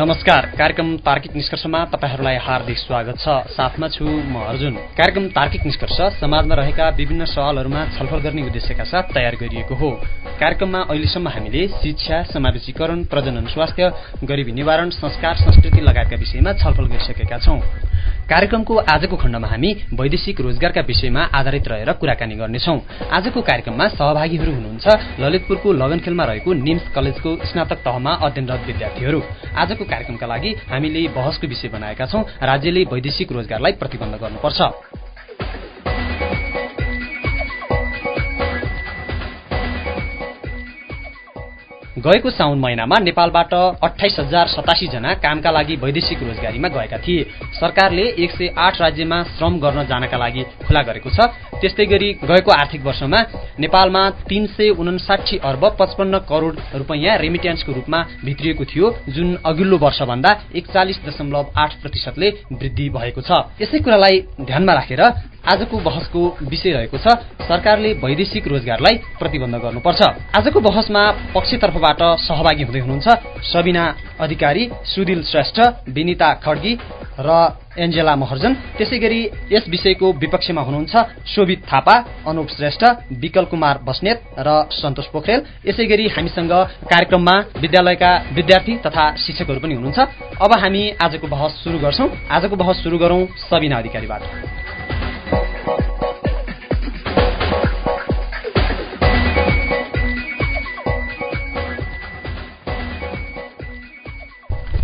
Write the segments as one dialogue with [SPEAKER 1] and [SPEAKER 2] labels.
[SPEAKER 1] नमस्कार कार्यक्रम तार्किक निष्कर्षमा तपाईँहरूलाई हार्दिक स्वागत छ। साथमा छु म अर्जुन। कार्यक्रम तार्किक निष्कर्ष समाजमा रहेका विभिन्न सवालहरूमा छलफल गर्ने उद्देश्यका साथ तयार गरिएको हो। कार्यक्रममा अहिलेसम्म हामीले शिक्षा समावेशीकरण प्रजनन स्वास्थ्य गरिबी निवारण संस्कार संस्कृति लगायतका विषयमा छलफल गरिसकेका छौं। कार्यक्रमको आजको खण्डमा हामी वैदेशिक रोजगारका विषयमा आधारित रहेर कुराकानी गर्नेछौ। आजको कार्यक्रममा सहभागीहरू हुनुहुन्छ ललितपुरको लगनखेलमा रहेको निम्स कलेजको स्नातक तहमा अध्ययनरत विद्यार्थीहरू। आजको कार्यक्रमका लागि हामीले बहसको विषय बनाएका छौं। राज्यले वैदेशिक रोजगारलाई प्रतिबन्ध गर्नुपर्छ। गएको साउन महिनामा नेपालबाट अठाइस हजार सतासी जना कामका लागि वैदेशिक रोजगारीमा गएका थिए। सरकारले एक सय आठ राज्यमा श्रम गर्न जानका लागि खुला गरेको छ। त्यस्तै गरी गएको आर्थिक वर्षमा नेपालमा तीन सय उनासाठी अर्ब पचपन्न करोड़ रूपियाँ रेमिट्यान्सको रूपमा भित्रिएको थियो। जुन अघिल्लो वर्षभन्दा एकचालिस दशमलव आठ प्रतिशतले वृद्धि भएको छ। यसै कुरालाई ध्यानमा राखेर आजको बहसको विषय रहेको छ सरकारले वैदेशिक रोजगारलाई प्रतिबन्ध गर्नुपर्छ। आजको बहसमा पक्षतर्फबाट सहभागी हुँदै हुनुहुन्छ सबिना अधिकारी सुदिल श्रेष्ठ विनिता खड्गी र एन्जेला महर्जन। त्यसै गरी यस विषयको विपक्षमा हुनुहुन्छ शोभित थापा अनुप श्रेष्ठ विकल कुमार बस्नेत र सन्तोष पोखरेल। यसै गरी हामीसँग कार्यक्रममा विद्यालयका विद्यार्थी तथा शिक्षकहरू पनि हुनुहुन्छ। अब हामी आजको बहस सुरु गर्छौं। आजको बहस सुरु गरौं सबिना अधिकारीबाट।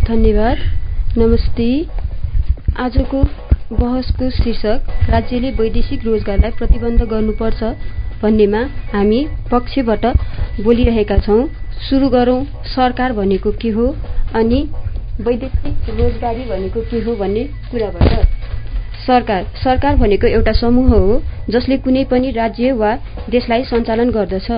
[SPEAKER 2] धन्यवाद। नमस्ते। आजको बहसको शीर्षक राज्यले वैदेशिक रोजगारलाई प्रतिबन्ध गर्नुपर्छ भन्नेमा हामी पक्षबाट बोलिरहेका छौँ। सुरु गरौँ सरकार भनेको के हो अनि वैदेशिक रोजगारी भनेको के हो भन्ने कुराबाट। सरकार सरकार भनेको एउटा समूह हो जसले कुनै पनि राज्य वा देशलाई सञ्चालन गर्दछ।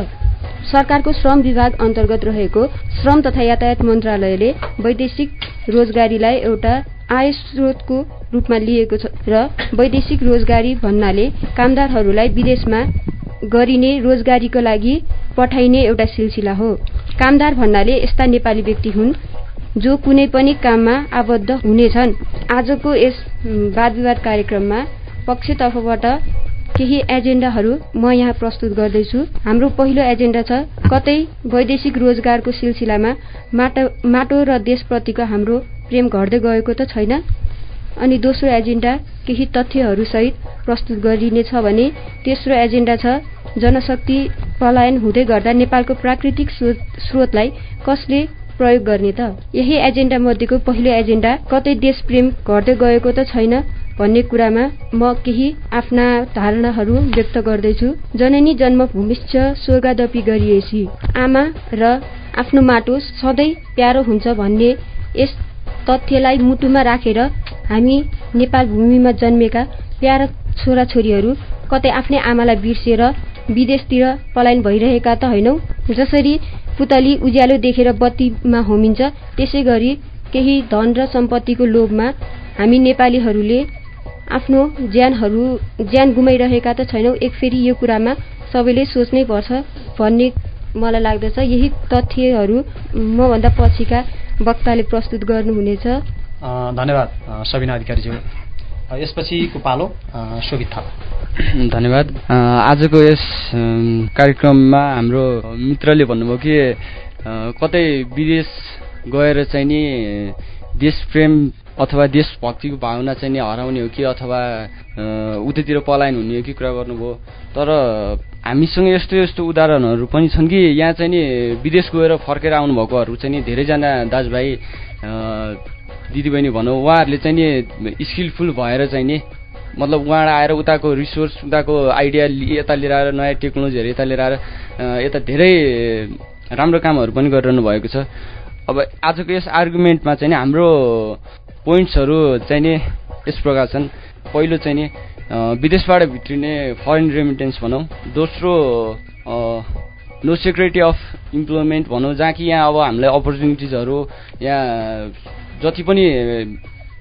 [SPEAKER 2] सरकारको श्रम विभाग अन्तर्गत रहेको श्रम तथा यातायात मन्त्रालयले वैदेशिक रोजगारीलाई एउटा आय स्रोतको रूपमा लिएको छ र वैदेशिक रोजगारी भन्नाले कामदारहरूलाई विदेशमा गरिने रोजगारीको लागि पठाइने एउटा सिलसिला हो। कामदार भन्नाले यस्ता नेपाली व्यक्ति हुन् जो कुनै पनि काममा आबद्ध हुनेछन्। आजको यस वाद विवाद कार्यक्रममा पक्षतर्फबाट केही एजेन्डाहरू म यहाँ प्रस्तुत गर्दैछु। हाम्रो पहिलो एजेन्डा छ कतै वैदेशिक रोजगारको सिलसिलामा माटो माटो र देशप्रतिको हाम्रो प्रेम घट्दै गएको त छैन। अनि दोस्रो एजेन्डा केही तथ्यहरूसहित प्रस्तुत गरिनेछ भने तेस्रो एजेन्डा छ जनशक्ति पलायन हुँदै गर्दा नेपालको प्राकृतिक स्रोतलाई कसले प्रयोग गर्ने त? यही एजेन्डा मध्येको पहिलो एजेन्डा कतै देश प्रेम घट्दै गएको त छैन। भन्ने कुरामा म केही आफ्ना धारणाहरू व्यक्त गर्दैछु। जननी जन्मभूमिश्च स्वर्गादपी गरिएसी आमा र आफ्नो माटो सधैँ प्यारो हुन्छ भन्ने यस तथ्यलाई मुटुमा राखेर हामी नेपाल भूमिमा जन्मेका प्यारा छोराछोरीहरू कतै आफ्नै आमालाई बिर्सेर विदेशतिर पलायन भइरहेका त होइनौ। जसरी पुतली उज्यालो देखेर बत्तीमा होमिन्छ त्यसै गरी केही धन र सम्पत्तिको लोभमा हामी नेपालीहरूले आफ्नो ज्यानहरू ज्यान गुमाइरहेका त छैनौँ। एक फेरि यो कुरामा सबैले सोच्नै पर्छ भन्ने मलाई लाग्दछ। यही तथ्यहरू मभन्दा पछिका वक्ताले प्रस्तुत गर्नुहुनेछ।
[SPEAKER 1] धन्यवाद सबिना अधिकारीज्यू। यसपछिको पालो शोभित थापा।
[SPEAKER 3] धन्यवाद। आजको यस कार्यक्रममा हाम्रो मित्रले भन्नुभयो कि कतै विदेश गएर चाहिँ नि देश प्रेम अथवा देशभक्तिको भावना चाहिँ नि हराउने हो कि अथवा उतैतिर पलायन हुने हो कि कुरा गर्नुभयो। तर हामीसँग यस्तो यस्तो उदाहरणहरू पनि छन् कि यहाँ चाहिँ नि विदेश गएर फर्केर आउनुभएकोहरू चाहिँ नि धेरैजना दाजुभाइ दिदीबहिनी भनौँ उहाँहरूले चाहिँ नि स्किलफुल भएर चाहिँ नि मतलब उहाँबाट आएर उताको रिसोर्स उताको आइडिया यता लिएर आएर नयाँ टेक्नोलोजीहरू यता लिएर आएर यता धेरै राम्रो कामहरू पनि गरिरहनु भएको छ। अब आजको यस आर्गुमेन्टमा चाहिँ हाम्रो पोइन्ट्सहरू चाहिँ नि यस प्रकार छन्। पहिलो चाहिँ नि विदेशबाट भित्रिने फरेन रेमिटेन्स भनौँ दोस्रो नो सेक्युरिटी अफ इम्प्लोइमेन्ट भनौँ जहाँ कि यहाँ अब हामीलाई अपर्च्युनिटिजहरू यहाँ जति पनि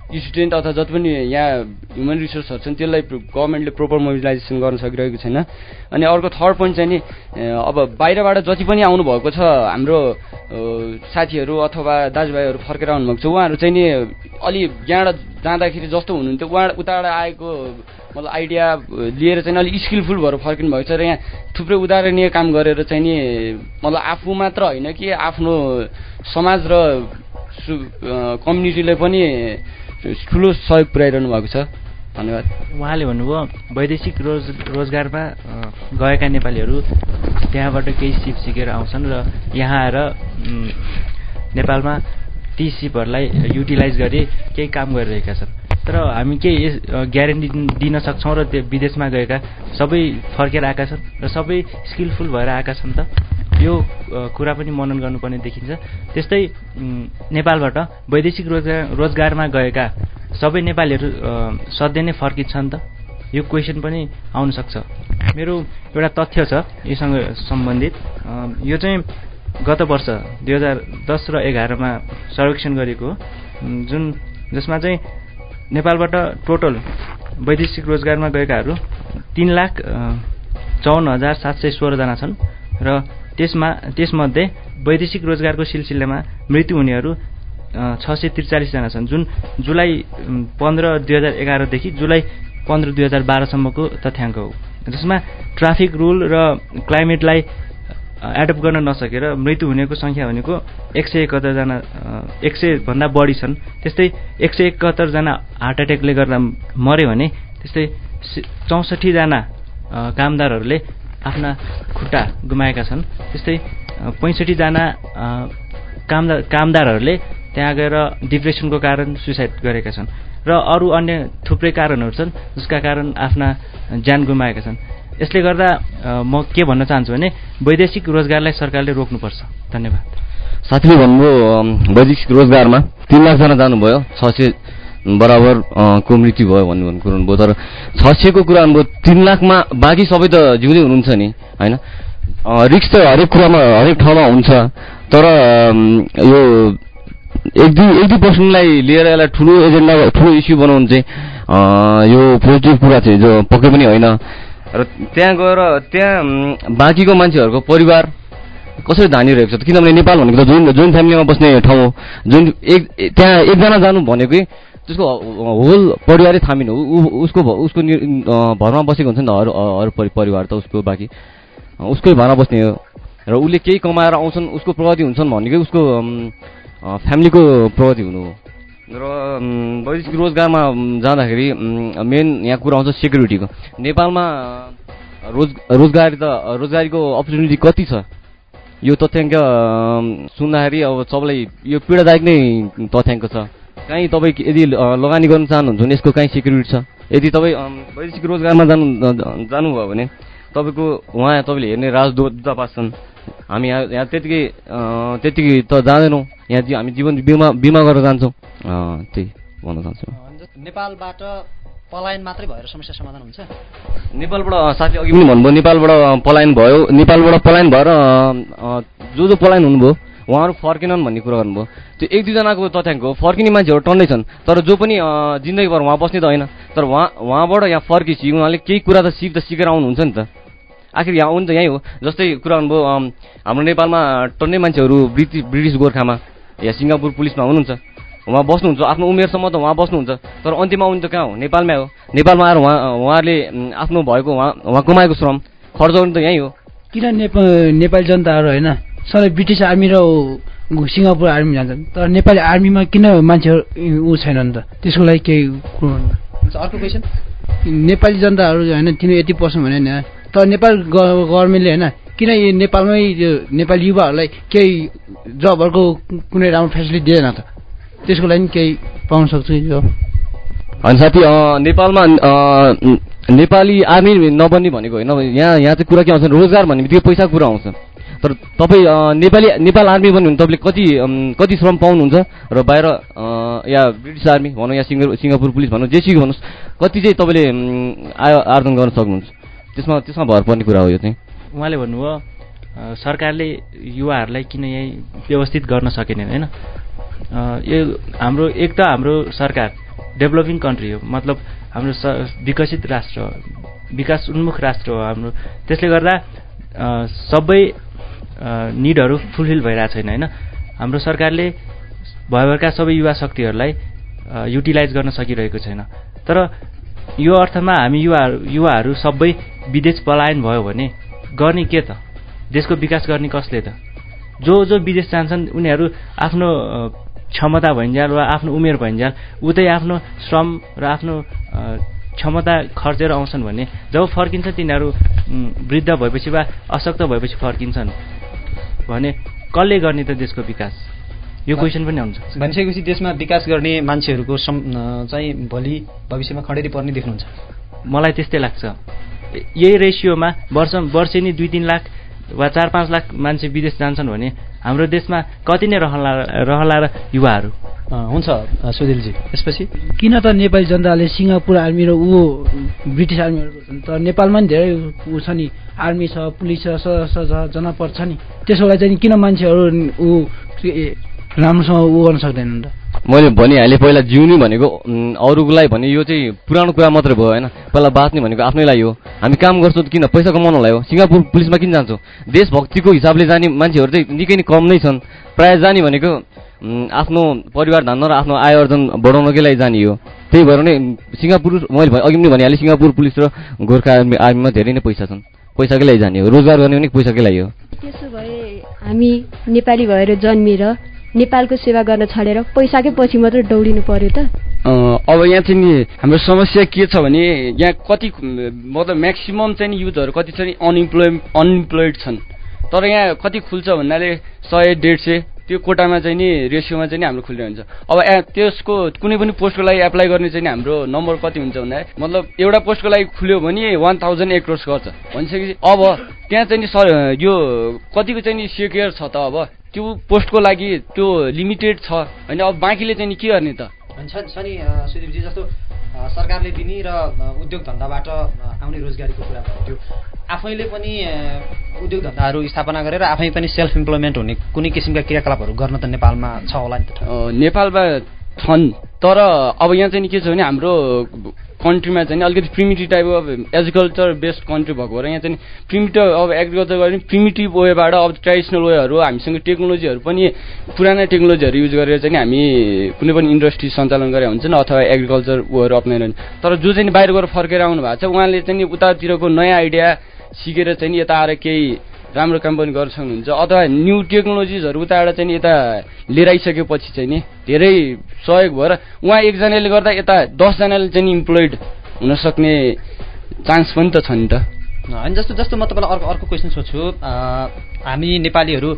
[SPEAKER 3] स्टुडेन्ट अथवा जति पनि यहाँ ह्युमन रिसोर्सहरू छन् त्यसलाई गभर्मेन्टले प्रोपर मोबिलाइजेसन गर्न सकिरहेको छैन। अनि अर्को थर्ड पोइन्ट चाहिँ नि अब बाहिरबाट जति पनि आउनुभएको छ हाम्रो साथीहरू अथवा दाजुभाइहरू फर्केर आउनुभएको छ उहाँहरू चाहिँ नि अलि यहाँबाट जाँदाखेरि जस्तो हुनुहुन्थ्यो। उहाँ उताबाट आएको मतलब आइडिया लिएर चाहिँ अलिक स्किलफुल भएर फर्किनु भएको छ र यहाँ थुप्रै उदाहरणीय काम गरेर चाहिँ नि मतलब आफू मात्र होइन कि आफ्नो समाज र कम्युनिटीलाई पनि ठुलो सहयोग पुर्याइरहनु भएको छ। धन्यवाद।
[SPEAKER 4] उहाँले भन्नुभयो वैदेशिक रोज रोजगारमा गएका नेपालीहरू त्यहाँबाट केही सिप सिकेर आउँछन् र यहाँ आएर नेपालमा ती सिपहरूलाई युटिलाइज गरी केही काम गरिरहेका छन्। तर हामी केही ग्यारेन्टी दिन सक्छौँ र त्यो विदेशमा गएका सबै फर्केर आएका छन् र सबै स्किलफुल भएर आएका छन् त। यो कुरा पनि मनन गर्नुपर्ने देखिन्छ। त्यस्तै नेपालबाट वैदेशिक रोजगार रोजगारमा गएका सबै नेपालीहरू सधैँ नै फर्किन्छन् त। यो क्वेसन पनि आउनसक्छ मेरो एउटा तथ्य छ योसँग सम्बन्धित। यो चाहिँ गत वर्ष दुई हजार दस र एघारमा सर्वेक्षण गरेको जुन जसमा चाहिँ नेपालबाट टोटल वैदेशिक रोजगारमा गएकाहरू तिन लाख चौन्न हजार सात सय सोह्रजना छन् र त्यसमा त्यसमध्ये वैदेशिक रोजगारको सिलसिलामा मृत्यु हुनेहरू छ सय त्रिचालिसजना छन्। जुन जुलाई पन्ध्र दुई हजार एघारदेखि जुलाई पन्ध्र दुई हजार बाह्रसम्मको तथ्याङ्क हो। जसमा ट्राफिक रुल र क्लाइमेटलाई एडप्ट गर्न नसकेर मृत्यु हुनेको सङ्ख्या भनेको एक सय एकहत्तरजना एक सयभन्दा बढी छन्। त्यस्तै एक सय एकहत्तरजना हार्ट एट्याकले गर्दा मऱ्यो भने त्यस्तै चौसठीजना कामदारहरूले आफ्ना खुट्टा गुमाएका छन्। त्यस्तै पैँसठीजना कामदार कामदारहरूले त्यहाँ गएर डिप्रेसनको कारण सुसाइड गरेका छन्। र अरू अन्य थुप्रै कारणहरू छन् जसका कारण आफ्ना ज्यान गुमाएका छन्। यसले गर्दा म के भन्न चाहन्छु भने वैदेशिक रोजगारलाई सरकारले रोक्नुपर्छ। धन्यवाद।
[SPEAKER 5] साथीले भन्नुभयो वैदेशिक रोजगारमा तिन लाखजना जानुभयो छ सय बराबर को मृत्यु भयो भन्नु भन्ने कुरो हुनुभयो। तर छ सयको कुरा भन्नुभयो तिन लाखमा बाँकी सबै त जिउँदै हुनुहुन्छ नि होइन? रिक्स त हरेक कुरामा हरेक ठाउँमा हुन्छ। तर यो एक दुई एक दुई पर्सेन्टलाई लिएर यसलाई ठुलो एजेन्डा ठुलो इस्यु बनाउनु चाहिँ यो पोजिटिभ कुरा चाहिँ जो पक्कै पनि होइन। र त्यहाँ गएर त्यहाँ बाँकीको मान्छेहरूको परिवार कसरी धानिरहेको छ किनभने नेपाल भनेको त जुन जोइन्ट फ्यामिलीमा बस्ने ठाउँ हो जुन एक त्यहाँ एकजना जानु भनेकै त्यसको होल परिवारै थामिनु उसको उसको भरमा बसेको हुन्छ नि त अरू अरू परिवार त उसको बाँकी। उसकै भरमा बस्ने हो। र उसले केही कमाएर आउँछन् उसको प्रगति हुन्छन् भनेकै उसको फ्यामिलीको प्रगति हुनु हो। र वैदेशिक रोजगारमा जाँदाखेरि मेन यहाँ कुरा आउँछ सेक्युरिटीको नेपालमा रोज रोजगारी त रोजगारीको अपर्च्युनिटी कति छ? यो तथ्याङ्क सुन्दाखेरि अब सबैलाई यो पीडादायक नै तथ्याङ्क छ। काहीँ तपाईँ यदि लगानी गर्न चाहनुहुन्छ भने यसको काहीँ सेक्युरिटी छ। यदि तपाईँ वैदेशिक रोजगारमा जानु जानुभयो भने तपाईँको उहाँ तपाईँले हेर्ने राजदूतावास छन्। हामी यहाँ यहाँ त्यतिकै त्यतिकै त जाँदैनौँ। यहाँ हामी जीवन बिमा बिमा गरेर जान्छौँ। त्यही भन्न चाहन्छु।
[SPEAKER 1] नेपालबाट पलायन मात्रै भएर समस्या समाधान हुन्छ?
[SPEAKER 5] नेपालबाट साथी अघि पनि भन्नुभयो। नेपालबाट पलायन भयो। नेपालबाट पलायन भएर जो जो पलायन हुनुभयो उहाँहरू फर्केनन् भन्ने कुरा गर्नुभयो। त्यो एक दुईजनाको तथ्याङ्क हो फर्किने मान्छेहरू टन्नै छन्। तर जो पनि जिन्दगीभर उहाँ बस्ने त होइन। तर उहाँ उहाँबाट यहाँ फर्केपछि उहाँले केही कुरा त सिक त सिकेर आउनुहुन्छ नि त। आखिर यहाँ आउनु त यहीँ हो। जस्तै कुरा भन्नुभयो हाम्रो नेपालमा टन्नै मान्छेहरू ब्रिटिस ब्रिटिस गोर्खामा या सिङ्गापुर पुलिसमा हुनुहुन्छ। उहाँ बस्नुहुन्छ आफ्नो उमेरसम्म त उहाँ बस्नुहुन्छ तर अन्तिममा आउनु त कहाँ हो? नेपालमै हो। नेपालमा आएर उहाँ उहाँहरूले आफ्नो भएको उहाँ उहाँ कमाएको श्रम खर्च गर्नु त यहीँ हो।
[SPEAKER 6] किन नेपाल नेपाली जनताहरू होइन? सधैँ ब्रिटिस आर्मी र सिङ्गापुर आर्मी जान्छन्। तर नेपाली आर्मीमा किन मान्छेहरू ऊ छैनन् त? त्यसको लागि केही कुरो
[SPEAKER 1] अर्को क्वेसन
[SPEAKER 6] नेपाली जनताहरू होइन तिमी यति पर्छौ भने होइन तर नेपाल गभर्मेन्टले होइन किन नेपालमै नेपाली युवाहरूलाई केही जबहरूको कुनै राम्रो फेसिलिटी दिएन त? त्यसको लागि केही पाउन सक्छु यो
[SPEAKER 5] होइन साथी नेपालमा नेपाली आर्मी नबन्ने भनेको होइन। यहाँ यहाँ चाहिँ कुरा के आउँछ रोजगार भन्ने बित्तिकै पैसाको कुरा आउँछ। तर तपाईँ नेपाली नेपाल आर्मी बन्यो भने तपाईँले कति कति श्रम पाउनुहुन्छ? र बाहिर या ब्रिटिस आर्मी भनौँ या सिङ्गा सिङ्गापुर पुलिस भनौँ जेसी भन्नुहोस् कति चाहिँ तपाईँले आय आर्जन गर्न सक्नुहुन्छ? त्यसमा त्यसमा भर पर्ने कुरा हो यो चाहिँ।
[SPEAKER 4] उहाँले भन्नुभयो सरकारले युवाहरूलाई किन यहीँ व्यवस्थित गर्न सकेनन् होइन? यो हाम्रो एक त हाम्रो सरकार डेभलपिङ कन्ट्री हो। मतलब हाम्रो विकसित राष्ट्र हो। विकास उन्मुख राष्ट्र हो हाम्रो। त्यसले गर्दा सबै निडहरू फुलफिल भइरहेको छैन होइन? हाम्रो सरकारले भयभरका सबै युवा शक्तिहरूलाई युटिलाइज गर्न सकिरहेको छैन। तर यो अर्थमा हामी युवाहरू युवाहरू सबै विदेश पलायन भयो भने गर्ने के त? देशको विकास गर्ने कसले त? जो जो विदेश जान्छन् उनीहरू आफ्नो क्षमता भइन्जाल वा आफ्नो उमेर भइन्जाल उतै आफ्नो श्रम र आफ्नो क्षमता खर्चेर आउँछन् भने जब फर्किन्छ तिनीहरू वृद्ध भएपछि वा अशक्त भएपछि फर्किन्छन् भने कसले गर्ने त देशको विकास? यो क्वेसन पनि आउँछ
[SPEAKER 1] भनिसकेपछि देशमा विकास गर्ने मान्छेहरूको चाहिँ भोलि भविष्यमा खडेरी पर्ने देख्नुहुन्छ।
[SPEAKER 4] मलाई त्यस्तै लाग्छ। यही रेसियोमा वर्ष वर्षेनी दुई तिन लाख वा चार पाँच लाख मान्छे विदेश जान्छन् भने हाम्रो देशमा कति नै रहला रहला र युवाहरू?
[SPEAKER 1] हुन्छ सुधिलजी त्यसपछि
[SPEAKER 6] किन त नेपाली जनताले सिङ्गापुर आर्मी र ऊ ब्रिटिस आर्मीहरू त नेपालमा नि धेरै ऊ छ नि। आर्मी छ पुलिस छ जनपद छ नि। त्यसो भए चाहिँ किन मान्छेहरू ऊ राम्रोसँग ऊ गर्न सक्दैनन् त?
[SPEAKER 5] मैले भनिहालेँ पहिला जिउने भनेको अरूलाई भने यो चाहिँ पुरानो कुरा मात्रै भयो होइन? पहिला बाँच्ने भनेको आफ्नैलाई हो। हामी काम गर्छौँ किन? पैसा कमाउनलाई हो सिङ्गापुर पुलिसमा किन जान्छौँ? देशभक्तिको हिसाबले जाने मान्छेहरू चाहिँ निकै नै कम नै छन्। प्रायः जाने भनेको आफ्नो परिवार धान्न र आफ्नो आय अर्जन बढाउनकै लागि जाने हो। त्यही भएर नै सिङ्गापुर मैले अघि पनि भनिहालेँ सिङ्गापुर पुलिस र गोर्खा आर्मी आर्मीमा धेरै नै पैसा छन्। पैसाकै लागि जाने हो। रोजगार गर्ने पनि पैसाकै लागि हो।
[SPEAKER 7] त्यसो भए हामी नेपाली भएर जन्मिएर नेपालको सेवा गर्न छाडेर पैसाकै पछि मात्रै दौडिनु पर्यो त।
[SPEAKER 3] अब यहाँ चाहिँ नि हाम्रो समस्या के छ भने यहाँ कति मतलब म्याक्सिमम् चाहिँ नि युथहरू कति छ नि अनइम्प्लोइ अनइम्प्लोइड छन्। तर यहाँ कति खुल्छ भन्नाले सय डेढ सय त्यो कोटामा चाहिँ नि रेसियोमा चाहिँ नि हाम्रो खुल्ने हुन्छ। अब त्यसको कुनै पनि पोस्टको लागि एप्लाई गर्ने चाहिँ हाम्रो नम्बर कति हुन्छ भन्दा मतलब एउटा पोस्टको लागि खुल्यो भने वान थाउजन्ड एक्रोस गर्छ भनिसकेपछि अब त्यहाँ चाहिँ नि सर यो कतिको चाहिँ नि सेक्योर छ त अब? त्यो पोस्टको लागि त्यो लिमिटेड छ। होइन अब बाँकीले चाहिँ नि के गर्ने त?
[SPEAKER 1] छ नि सुदीपजी जस्तो सरकारले दिने र उद्योग धन्दाबाट आउने रोजगारीको कुरा भयो आफैले पनि उद्योग धन्दाहरू स्थापना गरेर आफै पनि सेल्फ इम्प्लोइमेन्ट हुने कुनै किसिमका क्रियाकलापहरू गर्न त नेपालमा छ होला नि त
[SPEAKER 3] नेपालमा छन् तर अब यहाँ चाहिँ के छ भने हाम्रो कन्ट्रीमा चाहिँ अलिकति primitive type of agriculture based country भएको भएर यहाँ चाहिँ प्रिमिटिभ अब एग्रिकल्चर गर्ने प्रिमिटिभ वेबाट अब ट्रेडिसनल वेहरू हामीसँग टेक्नोलोजीहरू पनि पुराना टेक्नोलोजीहरू युज गरेर चाहिँ हामी कुनै पनि इन्डस्ट्री सञ्चालन गरेर हुन्छ नि अथवा एग्रिकल्चर वेहरू अप्नाएर तर जो चाहिँ बाहिर गएर फर्केर आउनु भएको छ उहाँले चाहिँ उतातिरको नयाँ आइडिया सिकेर चाहिँ यता आएर केही राम्रो काम पनि गर्न सक्नुहुन्छ। अथवा न्यू टेक्नोलोजिजहरू उताबाट चाहिँ यता लिएर आइसकेपछि चाहिँ नि धेरै सहयोग भएर उहाँ एकजनाले गर्दा यता दसजनाले चाहिँ इम्प्लोइड हुन सक्ने चान्स पनि त छ नि त।
[SPEAKER 1] होइन जस्तो जस्तो म तपाईँलाई अर्को अर्को क्वेसन सोध्छु हामी नेपालीहरू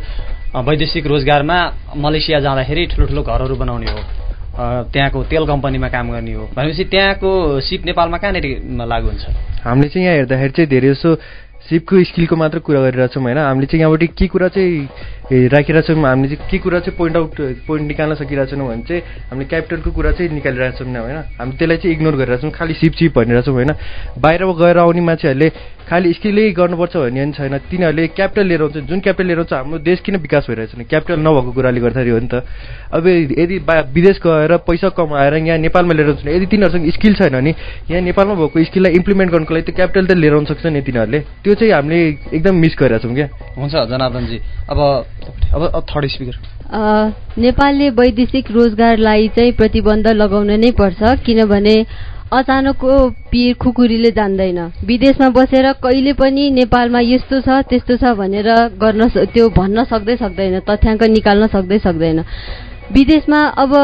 [SPEAKER 1] वैदेशिक रोजगारमा मलेसिया जाँदाखेरि ठुलो ठुलो घरहरू बनाउने हो। त्यहाँको तेल कम्पनीमा काम गर्ने हो। भनेपछि त्यहाँको सिप नेपालमा कहाँनिर लागु हुन्छ?
[SPEAKER 8] हामीले चाहिँ यहाँ हेर्दाखेरि चाहिँ धेरै जसो सिपको स्किलको मात्र कुरा गरिरहेछौँ होइन? हामीले चाहिँ यहाँबाट के कुरा चाहिँ राखिरहेछौँ हामीले चाहिँ के कुरा चाहिँ पोइन्ट आउट पोइन्ट निकाल्न सकिरहेछौँ भने चाहिँ हामीले क्यापिटलको कुरा चाहिँ निकालिरहेछौँ होइन? हामी त्यसलाई चाहिँ इग्नोर गरिरहेछौँ खालि सिप सिप भनिरहेछौँ होइन? बाहिर गएर आउने मान्छेहरूले खालि स्किलै गर्नुपर्छ भन्ने पनि छैन। तिनीहरूले क्यापिटल लिएर आउँछ। जुन क्यापिटल लिएर आउँछ हाम्रो देश किन विकास भइरहेको छैन क्यापिटल नभएको कुराले गर्दाखेरि हो नि त। अब यदि विदेश गएर पैसा कमाएर यहाँ नेपालमा लिएर आउँछ यदि तिनीहरूसँग स्किल छैन भने यहाँ नेपालमा भएको स्किललाई इम्प्लिमेन्ट गर्नुको लागि त्यो क्यापिटल त लिएर आउन सक्छ नि तिनीहरूले। त्यो चाहिँ हामीले एकदम मिस गरिरहेको छौँ क्या।
[SPEAKER 1] हुन्छ जनार्दनजी। अब अब
[SPEAKER 7] नेपालले वैदेशिक रोजगारलाई चाहिँ प्रतिबन्ध लगाउन नै पर्छ किनभने अचानकको पिर खुकुरीले जान्दैन। विदेशमा बसेर कहिले पनि नेपालमा यस्तो छ त्यस्तो छ भनेर गर्न त्यो भन्न सक्दै सक्दैन तथ्याङ्क निकाल्न सक्दै सक्दैन। विदेशमा अब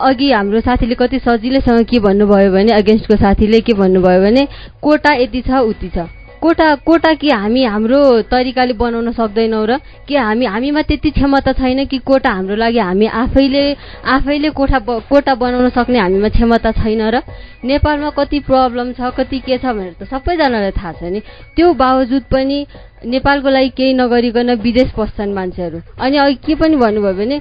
[SPEAKER 7] अघि हाम्रो साथीले कति सजिलैसँग के भन्नुभयो भने अगेन्स्टको साथीले के भन्नुभयो भने कोटा यति छ उति छ। कोटा कोटा कि हामी हाम्रो तरिकाले बनाउन सक्दैनौँ र कि हामी हामीमा त्यति क्षमता छैन कि कोटा हाम्रो लागि हामी आफैले आफैले कोठा कोटा बनाउन सक्ने हामीमा क्षमता छैन र नेपालमा कति प्रब्लम छ कति के छ भनेर त सबैजनालाई थाहा छ नि। त्यो बावजुद पनि नेपालको लागि केही नगरिकन विदेश पस्छन् मान्छेहरू। अनि अघि के पनि भन्नुभयो भने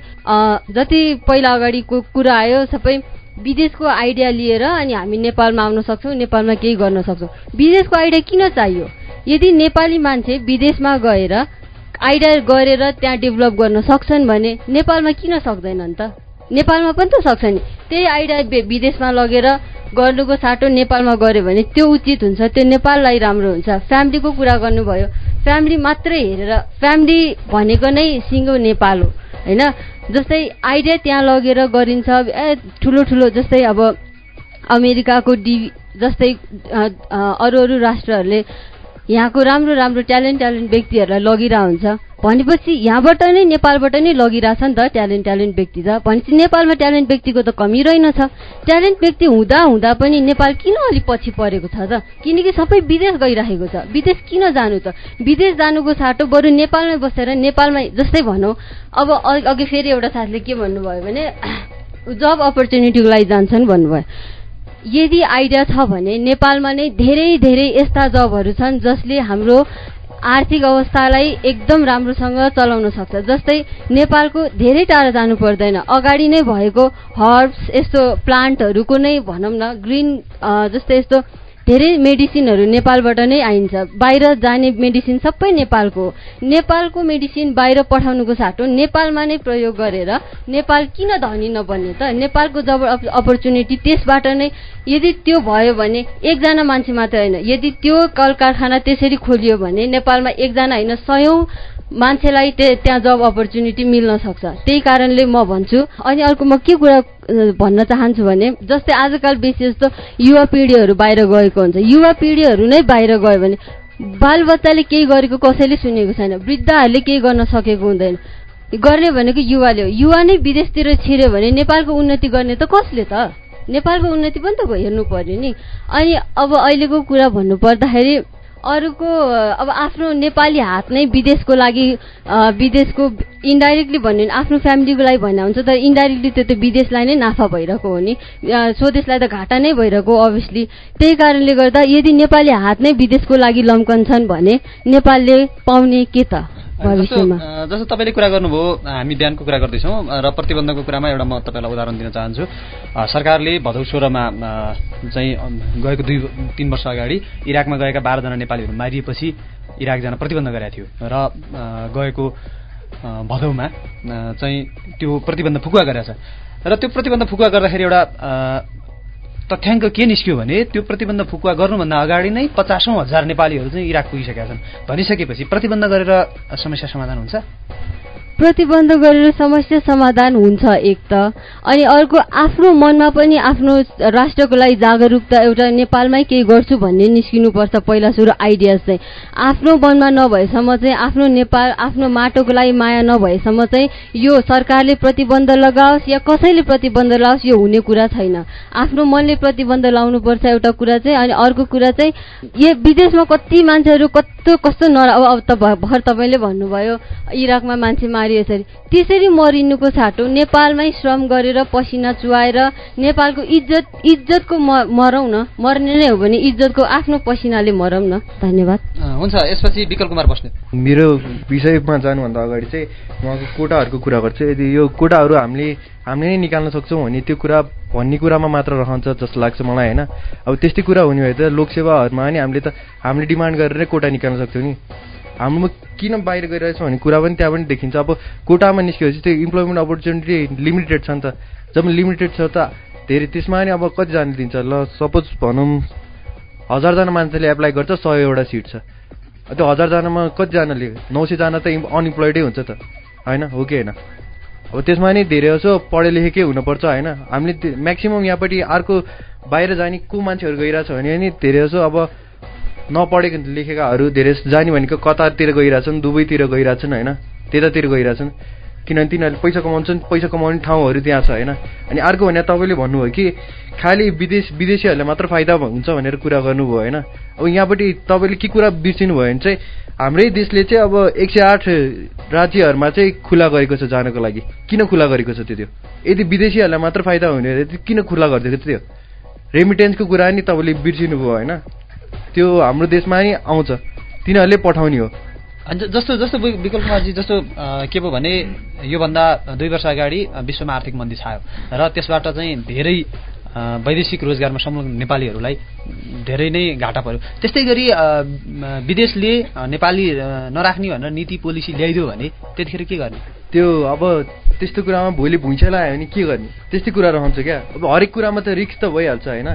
[SPEAKER 7] जति पहिला अगाडिको कुरा आयो सबै विदेशको आइडिया लिएर अनि हामी नेपालमा आउन सक्छौँ नेपालमा केही गर्न सक्छौँ। विदेशको आइडिया किन चाहियो? यदि नेपाली मान्छे विदेशमा गएर आइडिया गरेर त्यहाँ डेभलप गर्न सक्छन् भने नेपालमा किन सक्दैनन् त? नेपालमा पनि त सक्छ नि। त्यही आइडिया विदेशमा लगेर गर्नुको साटो नेपालमा गऱ्यो भने त्यो उचित हुन्छ त्यो नेपाललाई राम्रो हुन्छ। फ्यामिलीको कुरा गर्नुभयो। फ्यामिली मात्रै हेरेर फ्यामिली भनेको नै सिङ्गो नेपाल हो होइन? जस्तै आइडिया त्यहाँ लगेर गरिन्छ। ए ठुलो ठुलो जस्तै अब अमेरिकाको डिभी जस्तै अरू अरू राष्ट्रहरूले यहाँको राम्रो राम्रो ट्यालेन्ट ट्यालेन्ट व्यक्तिहरूलाई लगिरह हुन्छ भनेपछि यहाँबाट नै नेपालबाट नै लगिरहेछ नि त ट्यालेन्ट ट्यालेन्ट व्यक्ति त। भनेपछि नेपालमा ट्यालेन्ट व्यक्तिको त कमी रहेनछ। ट्यालेन्ट व्यक्ति हुँदा हुँदा पनि नेपाल किन अलिक पछि परेको छ त? किनकि सबै विदेश गइरहेको छ। विदेश किन जानु त? विदेश जानुको साटो बरु नेपालमै बसेर नेपालमै जस्तै भनौँ अब अघि फेरि एउटा साथीले के भन्नुभयो भने जब अपर्च्युनिटीको लागि जान्छन् भन्नुभयो। यदि आइडिया छ भने नेपालमा नै धेरै धेरै यस्ता जबहरू छन् जसले हाम्रो आर्थिक अवस्थालाई एकदम राम्रोसँग चलाउन सक्छ। जस्तै नेपालको धेरै टाढा जानु पर्दैन। अगाडि नै भएको हर्ब्स यस्तो प्लान्टहरूको नै भनौँ न ग्रिन जस्तै यस्तो धेरै मेडिसिनहरू नेपालबाट नै आइन्छ। बाहिर जाने मेडिसिन सबै नेपालको नेपालको मेडिसिन बाहिर पठाउनुको साटो नेपालमा नै प्रयोग गरेर नेपाल किन धनी नबन्ने त? नेपालको जब अपर्च्युनिटी त्यसबाट नै यदि त्यो भयो भने एकजना मान्छे मात्रै होइन। यदि त्यो कल कारखाना त्यसरी खोलियो भने नेपालमा एकजना होइन सयौँ मान्छेलाई त्यहाँ जब अपर्च्युनिटी मिल्न सक्छ। त्यही कारणले म भन्छु अनि अर्को म के कुरा भन्न चाहन्छु भने जस्तै आजकल बेसी जस्तो युवा पिँढीहरू बाहिर गएको हुन्छ। युवा पिँढीहरू नै बाहिर गयो भने बालबच्चाले केही गरेको कसैले सुनेको छैन। वृद्धहरूले केही गर्न सकेको हुँदैन। गर्ने भनेको युवाले हो। युवा नै विदेशतिर छिर्यो भने नेपालको उन्नति गर्ने त कसले त? नेपालको उन्नति पनि त हेर्नु पर्यो नि। अनि अब अहिलेको कुरा भन्नु पर्दाखेरि अरूको अब आफ्नो नेपाली हात नै विदेशको लागि विदेशको इन्डाइरेक्टली भन्यो भने आफ्नो फ्यामिलीको लागि भन्ने हुन्छ तर इन्डाइरेक्टली त्यो त विदेशलाई नै नाफा भइरहेको हो नि। स्वदेशलाई त घाटा नै भइरहेको अभियसली त्यही कारणले गर्दा यदि नेपाली हात नै विदेशको लागि लम्कन्छन् भने नेपालले पाउने के त?
[SPEAKER 1] जस्तो तपाईँले कुरा गर्नुभयो हामी बिहानको कुरा गर्दैछौँ। र प्रतिबन्धको कुरामा एउटा म तपाईँलाई उदाहरण दिन चाहन्छु। सरकारले भदौ सोह्रमा चाहिँ गएको दुई तिन वर्ष अगाडि इराकमा गएका बाह्रजना नेपालीहरू मारिएपछि इराक जान प्रतिबन्ध गरेको थियो। र गएको भदौमा चाहिँ त्यो प्रतिबन्ध फुकुवा गरेछ र त्यो प्रतिबन्ध फुकुवा गर्दाखेरि एउटा तथ्याङ्क के निस्क्यो भने त्यो प्रतिबन्ध फुकुवा गर्नुभन्दा अगाडि नै पचासौँ हजार नेपालीहरू चाहिँ इराक पुगिसकेका छन्। भनिसकेपछि प्रतिबन्ध गरेर समस्या समाधान हुन्छ।
[SPEAKER 7] प्रतिबन्ध गरेर समस्या समाधान हुन्छ एक त। अनि अर्को आफ्नो मनमा पनि आफ्नो राष्ट्रको लागि जागरुकता एउटा नेपालमै केही गर्छु भन्ने निस्किनुपर्छ पहिला सुरु आइडिया चाहिँ। आफ्नो मनमा नभएसम्म चाहिँ आफ्नो नेपाल आफ्नो माटोको लागि माया नभएसम्म चाहिँ यो सरकारले प्रतिबन्ध लगाओस् या कसैले प्रतिबन्ध लगाओस् यो हुने कुरा छैन। आफ्नो मनले प्रतिबन्ध लाउनुपर्छ एउटा कुरा चाहिँ अनि अर्को कुरा चाहिँ यो विदेशमा कति मान्छेहरू कस्तो कस्तो नर अब भर्खर तपाईँले भन्नुभयो। इराकमा मान्छे मारियो यसरी। त्यसरी मरिनुको साटो नेपालमै श्रम गरेर पसिना चुहाएर नेपालको इज्जत इज्जतको मरौँ न। मर्ने नै हो भने इज्जतको आफ्नो पसिनाले मरौँ न। धन्यवाद।
[SPEAKER 1] हुन्छ। यसपछि विकल कुमार बस्ने।
[SPEAKER 8] मेरो विषयमा जानुभन्दा अगाडि चाहिँ उहाँको कोटाहरूको कुरा गर्छु। यदि यो कोटाहरू हामीले हामीले नै निकाल्न सक्छौँ भने त्यो कुरा भन्ने कुरामा मात्र रहन्छ जस्तो लाग्छ मलाई होइन? अब त्यस्तै कुरा हुने भए त लोकसेवाहरूमा नि हामीले त हामीले डिमान्ड गरेर नै कोटा निकाल्न सक्छौँ नि। हाम्रोमा किन बाहिर गइरहेछ भन्ने कुरा पनि त्यहाँ पनि देखिन्छ। अब कोटामा निस्केपछि त्यो इम्प्लोइमेन्ट अपर्च्युनिटी लिमिटेड छ नि त। जब लिमिटेड छ त धेरै त्यसमा नि अब कतिजना दिन्छ? ल सपोज भनौँ हजारजना मान्छेले एप्लाई गर्छ सयवटा सिट छ। त्यो हजारजनामा कतिजनाले नौ सयजना त अनइम्प्लोइडै हुन्छ त। होइन? हो कि होइन? अब त्यसमा नि धेरै जसो पढे लेखेकै हुनुपर्छ होइन? हामीले म्याक्सिमम् यहाँपट्टि अर्को बाहिर जाने को मान्छेहरू गइरहेछ भने नि धेरै जसो अब नपढेको लेखेकाहरू धेरै जाने भनेको कतारतिर गइरहेछन् दुबईतिर गइरहेछन् होइन? त्यतातिर गइरहेछन्। किनभने तिनीहरूले पैसा कमाउँछन् पैसा कमाउने ठाउँहरू त्यहाँ छ होइन? अनि अर्को भने तपाईँले भन्नुभयो कि खालि विदेश विदेशीहरूलाई मात्र फाइदा हुन्छ भनेर कुरा गर्नुभयो होइन? अब यहाँपट्टि तपाईँले के कुरा बिर्सिनु भयो भने चाहिँ हाम्रै देशले चाहिँ अब एक सय आठ राज्यहरूमा चाहिँ खुला गरेको छ जानको लागि। किन खुला गरेको छ त्यो यदि विदेशीहरूलाई मात्र फाइदा हुने किन खुला गरिदिएको थियो रेमिटेन्सको कुरा नि तपाईँले बिर्सिनु भयो होइन? त्यो हाम्रो देशमा नि आउँछ। तिनीहरूले पठाउने हो।
[SPEAKER 1] जस्तो जस्तो विकल्प कुमारजी जस्तो के भयो भने योभन्दा दुई वर्ष अगाडि विश्वमा आर्थिक मन्दी छायो। र त्यसबाट चाहिँ धेरै वैदेशिक रोजगारमा संलग्न नेपालीहरूलाई धेरै नै घाटा पर्यो। त्यस्तै गरी विदेशले नेपाली नराख्ने भनेर नीति पोलिसी ल्याइदियो भने त्यतिखेर के गर्ने?
[SPEAKER 8] त्यो अब त्यस्तो कुरामा भोलि भुइँचा लगायो भने के गर्ने? त्यस्तै कुरा रहन्छ क्या। अब हरेक कुरामा त रिक्स त भइहाल्छ होइन?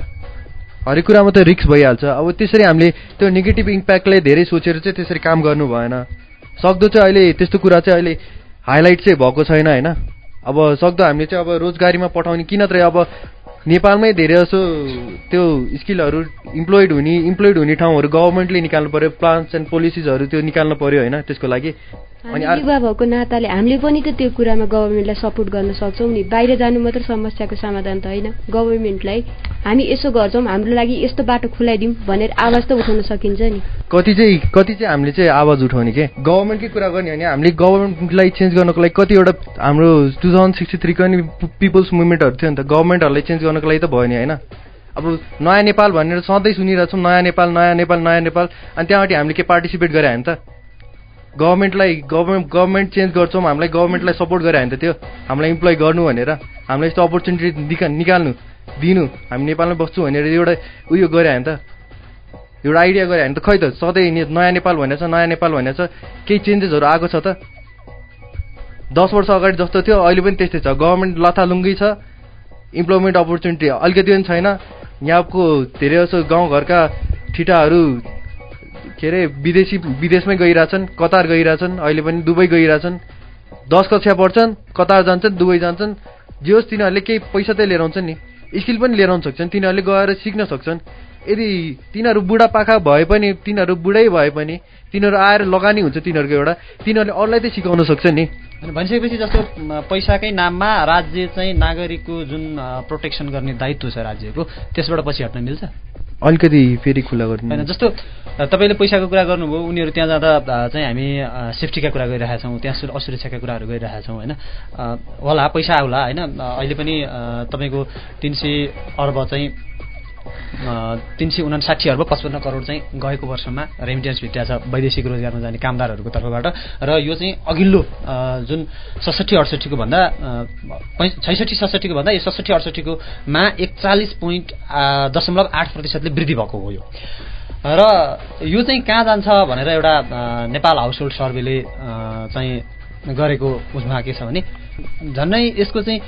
[SPEAKER 8] हरेक कुरामा त रिक्स भइहाल्छ। अब त्यसरी हामीले त्यो नेगेटिभ इम्प्याक्टलाई धेरै सोचेर चाहिँ त्यसरी काम गर्नु भएन। सक्दो चाहिँ अहिले त्यस्तो कुरा चाहिँ अहिले हाइलाइट चाहिँ भएको छैन होइन? अब सक्दो हामीले चाहिँ अब रोजगारीमा पठाउने किन नत्र अब नेपालमै धेरै जसो त्यो स्किलहरू इम्प्लोइड हुने इम्प्लोइड हुने ठाउँहरू गभर्मेन्टले निकाल्नु पऱ्यो प्लान्स एन्ड पोलिसिजहरू त्यो निकाल्नु पऱ्यो होइन? त्यसको लागि।
[SPEAKER 7] हामी युवा भएको नाताले हामीले पनि त त्यो कुरामा गभर्मेन्टलाई सपोर्ट गर्न सक्छौँ नि। बाहिर जानु मात्र समस्याको समाधान त होइन। गभर्मेन्टलाई हामी यसो गर्छौँ हाम्रो लागि यस्तो बाटो खुलाइदिउँ भनेर आवाज त उठाउन सकिन्छ नि।
[SPEAKER 8] कति चाहिँ कति चाहिँ हामीले चाहिँ आवाज उठाउने के? गभर्मेन्टकै कुरा गर्ने भने हामीले गभर्मेन्टलाई चेन्ज गर्नको लागि कतिवटा हाम्रो टु थाउजन्ड सिक्सटी थ्रीको नि पिपल्स मुभमेन्टहरू थियो नि त। गभर्मेन्टहरूलाई चेन्ज गर्नको लागि त भयो नि होइन। अब नयाँ नेपाल भनेर सधैँ सुनिरहेछौँ नयाँ नेपाल नयाँ नेपाल नयाँ नेपाल अनि त्यहाँबाट हामीले के पार्टिसिपेट गरे भने त? गभर्मेन्टलाई गभर्मेन्ट गभर्मेन्ट चेन्ज गर्छौँ हामीलाई गभर्मेन्टलाई सपोर्ट गरे भने त त्यो हामीलाई इम्प्लोइ गर्नु भनेर हामीलाई यस्तो अपर्च्युनिटी निका निकाल्नु दिनु हामी नेपालमै बस्छु भनेर एउटा उयो गरे भने त एउटा आइडिया गरे भने त खै त सधैँ नयाँ नेपाल भनेको छ नयाँ नेपाल भनेको छ केही चेन्जेसहरू आएको छ त। दस वर्ष अगाडि जस्तो थियो अहिले पनि त्यस्तै छ। गभर्मेन्ट लथालुङ्गी छ इम्प्लोइमेन्ट अपर्च्युनिटी अलिकति पनि छैन। यहाँको धेरै जसो गाउँघरका ठिटाहरू के अरे विदेशी विदेशमै गइरहेछन् कतार गइरहेछन् अहिले पनि दुबई गइरहेछन्। दस कक्षा पढ्छन् कतार जान्छन् दुबई जान्छन्। जे होस् तिनीहरूले केही पैसा चाहिँ लिएर आउँछन् नि। स्किल पनि लिएर आउन सक्छन् तिनीहरूले गएर सिक्न सक्छन्। यदि तिनीहरू बुढापाका भए पनि तिनीहरू बुढै भए पनि तिनीहरू आएर लगानी हुन्छ तिनीहरूको एउटा तिनीहरूले अरूलाई चाहिँ सिकाउन सक्छ नि।
[SPEAKER 1] भनिसकेपछि जस्तो पैसाकै नाममा राज्य चाहिँ नागरिकको जुन प्रोटेक्सन गर्ने दायित्व छ राज्यको त्यसबाट पछि हट्न मिल्छ?
[SPEAKER 8] अलिकति फेरि खुला गर्नु।
[SPEAKER 1] होइन जस्तो तपाईँले पैसाको कुरा गर्नुभयो उनीहरू त्यहाँ जाँदा चाहिँ हामी सेफ्टीका कुरा गरिरहेका छौँ त्यहाँ सुर- असुरक्षाका कुराहरू गरिरहेका छौँ होइन? होला पैसा आउला होइन? अहिले पनि तपाईँको तिन सय अर्ब चाहिँ तिन सय उनासाठी अर्ब पचपन्न करोड चाहिँ गएको वर्षमा रेमिटेन्स भित्रिया छ वैदेशिक रोजगारमा जाने कामदारहरूको तर्फबाट। र यो चाहिँ अघिल्लो जुन सडसठी अडसठीको भन्दा छैसठी सडसठीको भन्दा यो सडसठी अडसठीको मा एकचालिस पोइन्ट दशमलव आठ प्रतिशतले वृद्धि भएको हो यो। र यो चाहिँ कहाँ जान्छ भनेर एउटा नेपाल हाउस होल्ड सर्वेले चाहिँ गरेको उसमा के छ भने झन्डै यसको चाहिँ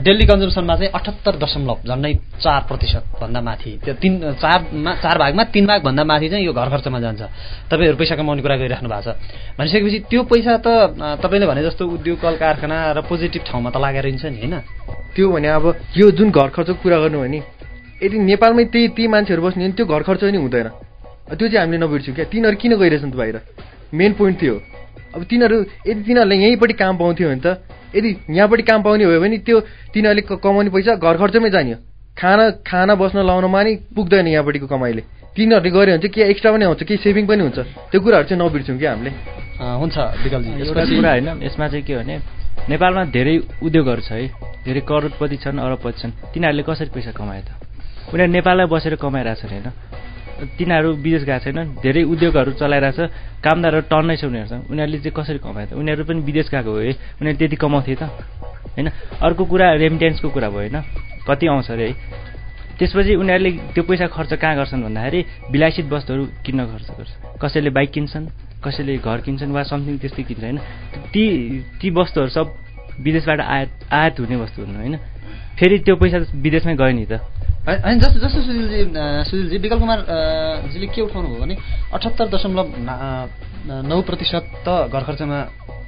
[SPEAKER 1] डेली कन्जम्सनमा चाहिँ अठहत्तर दशमलव झन्डै चार प्रतिशत भन्दा माथि त्यो तिन चारमा चार भागमा तिन भागभन्दा माथि चाहिँ यो घर खर्चमा जान्छ। तपाईँहरू पैसा कमाउने कुरा गरिराख्नु भएको छ। भनिसकेपछि त्यो पैसा त तपाईँले भने जस्तो उद्योग कल कारखाना र पोजिटिभ ठाउँमा त लागेर हिँड्छ नि होइन?
[SPEAKER 8] त्यो भने अब यो जुन घर खर्चको कुरा गर्नु भने यदि नेपालमै त्यही ती मान्छेहरू बस्ने भने त्यो घर खर्च नि हुँदैन। त्यो चाहिँ हामीले नबिर्स्यौँ क्या। तिनीहरू किन गइरहेछन् त बाहिर? मेन पोइन्ट त्यो अब तिनीहरू यदि तिनीहरूले यहीँपट्टि काम पाउँथ्यो भने त यदि यहाँपट्टि काम पाउने भयो भने त्यो तिनीहरूले क- कमाउने पैसा घर खर्चमै जाने हो। खाना खाना बस्न लाउनमा नि पुग्दैन यहाँपट्टिको कमाइले। तिनीहरूले गऱ्यो भने चाहिँ केही एक्स्ट्रा पनि आउँछ केही सेभिङ पनि हुन्छ। त्यो कुराहरू चाहिँ नबिर्स्यौँ क्या हामीले।
[SPEAKER 1] अ, हुन्छ विकलजी।
[SPEAKER 4] एउटा कुरा होइन यसमा चाहिँ के हो भने नेपालमा धेरै उद्योगहरू छ है। धेरै करोडपति छन् अरबपति छन्। तिनीहरूले कसरी पैसा कमाए त? उनीहरू नेपाललाई बसेर कमाइरहेछन् होइन? तिनीहरू विदेश गएको छैन धेरै उद्योगहरू चलाइरहेछ कामदारहरू टन्नै छ उनीहरूसँग। उनीहरूले चाहिँ कसरी कमाए त? उनीहरू पनि विदेश गएको हो है उनीहरू त्यति कमाउँथे त? होइन? अर्को कुरा रेमिटेन्सको कुरा भयो होइन? कति आउँछ अरे? है त्यसपछि उनीहरूले त्यो पैसा खर्च कहाँ गर्छन् भन्दाखेरि विलासित वस्तुहरू किन्न खर्च गर्छ। कसैले बाइक किन्छन् कसैले घर किन्छन् वा समथिङ त्यस्तै किन्छ होइन? ती ती वस्तुहरू सब विदेशबाट आयात आयात हुने वस्तु हुन् होइन? फेरि त्यो पैसा विदेशमै गयो नि त।
[SPEAKER 1] होइन होइन, जस्तो जस्तो सुशीलजी अ, सुशीलजी विकल कुमार अ, जीले के उठाउनु भयो भने अठहत्तर दशमलव ना- प्रतिशत त घर खर्चमा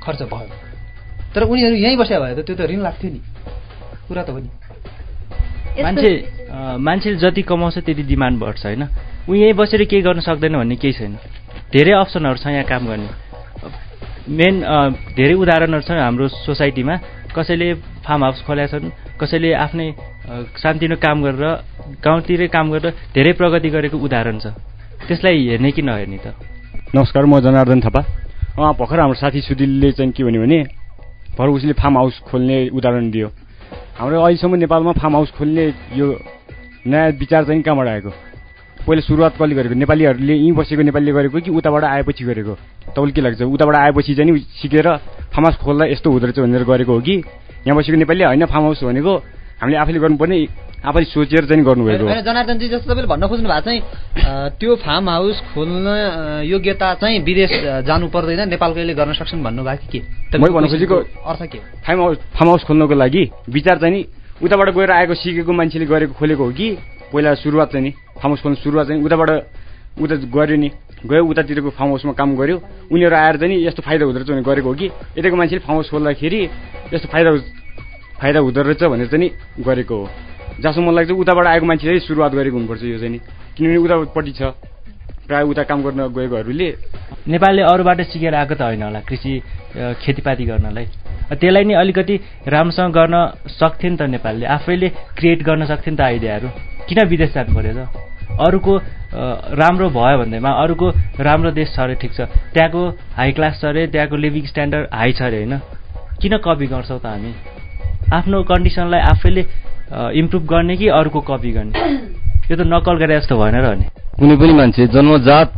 [SPEAKER 1] खर्च भयो। तर उनीहरू यहीँ बस्या भए त त्यो त ऋण लाग्थ्यो नि। कुरा त हो नि।
[SPEAKER 4] मान्छे मान्छेले जति कमाउँछ त्यति डिमान्ड बढ्छ होइन? ऊ यहीँ बसेर केही गर्न सक्दैन भन्ने केही छैन। धेरै अप्सनहरू छ यहाँ काम गर्ने। मेन धेरै उदाहरणहरू छ हाम्रो सोसाइटीमा। कसैले फार्म हाउस खोलेका छन् कसैले आफ्नै अँ, सानोतिनो काम गरेर गाउँतिरै काम गरेर धेरै प्रगति गरेको उदाहरण छ। त्यसलाई हेर्ने कि नहेर्ने त?
[SPEAKER 3] नमस्कार म जनार्दन थापा। अँ भर्खर हाम्रो साथी सुदिलले चाहिँ के भन्यो भने भर उसले फार्म हाउस खोल्ने उदाहरण दियो। हाम्रो अहिलेसम्म नेपालमा फार्म हाउस खोल्ने यो नयाँ विचार चाहिँ कहाँबाट आएको? पहिला सुरुवात कसले गरेको? नेपालीहरूले यहीँ बसेको नेपालीले गरेको कि उताबाट आएपछि गरेको? तपाईँले के लाग्छ? उताबाट आएपछि चाहिँ सिकेर फार्म हाउस खोल्दा यस्तो हुँदो रहेछ भनेर गरेको हो कि? यहाँ बसेको नेपालीले होइन फार्म हाउस भनेको हामीले आफैले गर्नुपर्ने आफैले सोचेर चाहिँ गर्नुभएको
[SPEAKER 1] जनार्दनजी जस्तो तपाईँले भन्न खोज्नु भएको चाहिँ त्यो फार्म हाउस खोल्न योग्यता चाहिँ विदेश जानु पर्दैन नेपालकोले गर्न सक्छन् भन्नुभएको कि?
[SPEAKER 3] मैले भन्नु खोजेको
[SPEAKER 1] अर्थ के?
[SPEAKER 3] फार्म हाउस फार्म हाउस खोल्नको लागि विचार चाहिँ नि उताबाट गएर आएको सिकेको मान्छेले गरेको खोलेको हो कि? पहिला सुरुवात चाहिँ नि
[SPEAKER 9] फार्म हाउस खोल्नु सुरुवात चाहिँ उताबाट उता गऱ्यो नि गयो उतातिरको फार्म हाउसमा काम गऱ्यो उनीहरू आएर चाहिँ नि यस्तो फाइदा हुँदो रहेछ भने गरेको हो कि? यताको मान्छेले फार्म हाउस खोल्दाखेरि यस्तो फाइदा फाइदा हुँदो रहेछ भनेर चाहिँ नि गरेको हो। जहाँसम्म मलाई चाहिँ उताबाट आएको मान्छेले सुरुवात गरेको हुनुपर्छ यो चाहिँ नि। किनभने उतापट्टि छ। प्रायः उता काम गर्न गएकोहरूले
[SPEAKER 4] नेपालले अरूबाट सिकेर आएको त होइन होला कृषि खेतीपाती गर्नलाई। त्यसलाई नि अलिकति राम्रोसँग गर्न सक्थ्यो नि त नेपालले। आफैले क्रिएट गर्न सक्थ्यो नि त आइडियाहरू। किन विदेश जानु पऱ्यो त? अरूको राम्रो भयो भन्दैमा अरूको राम्रो देश छ अरे ठिक छ। त्यहाँको हाई क्लास छ अरे त्यहाँको लिभिङ स्ट्यान्डर्ड हाई छ अरे होइन। किन कपी गर्छौँ त हामी? आफ्नो कन्डिसनलाई आफैले इम्प्रुभ गर्ने कि अरूको कपी गर्ने? यो त नकल गरे जस्तो भएन र नि
[SPEAKER 5] कुनै पनि मान्छे जन्मजात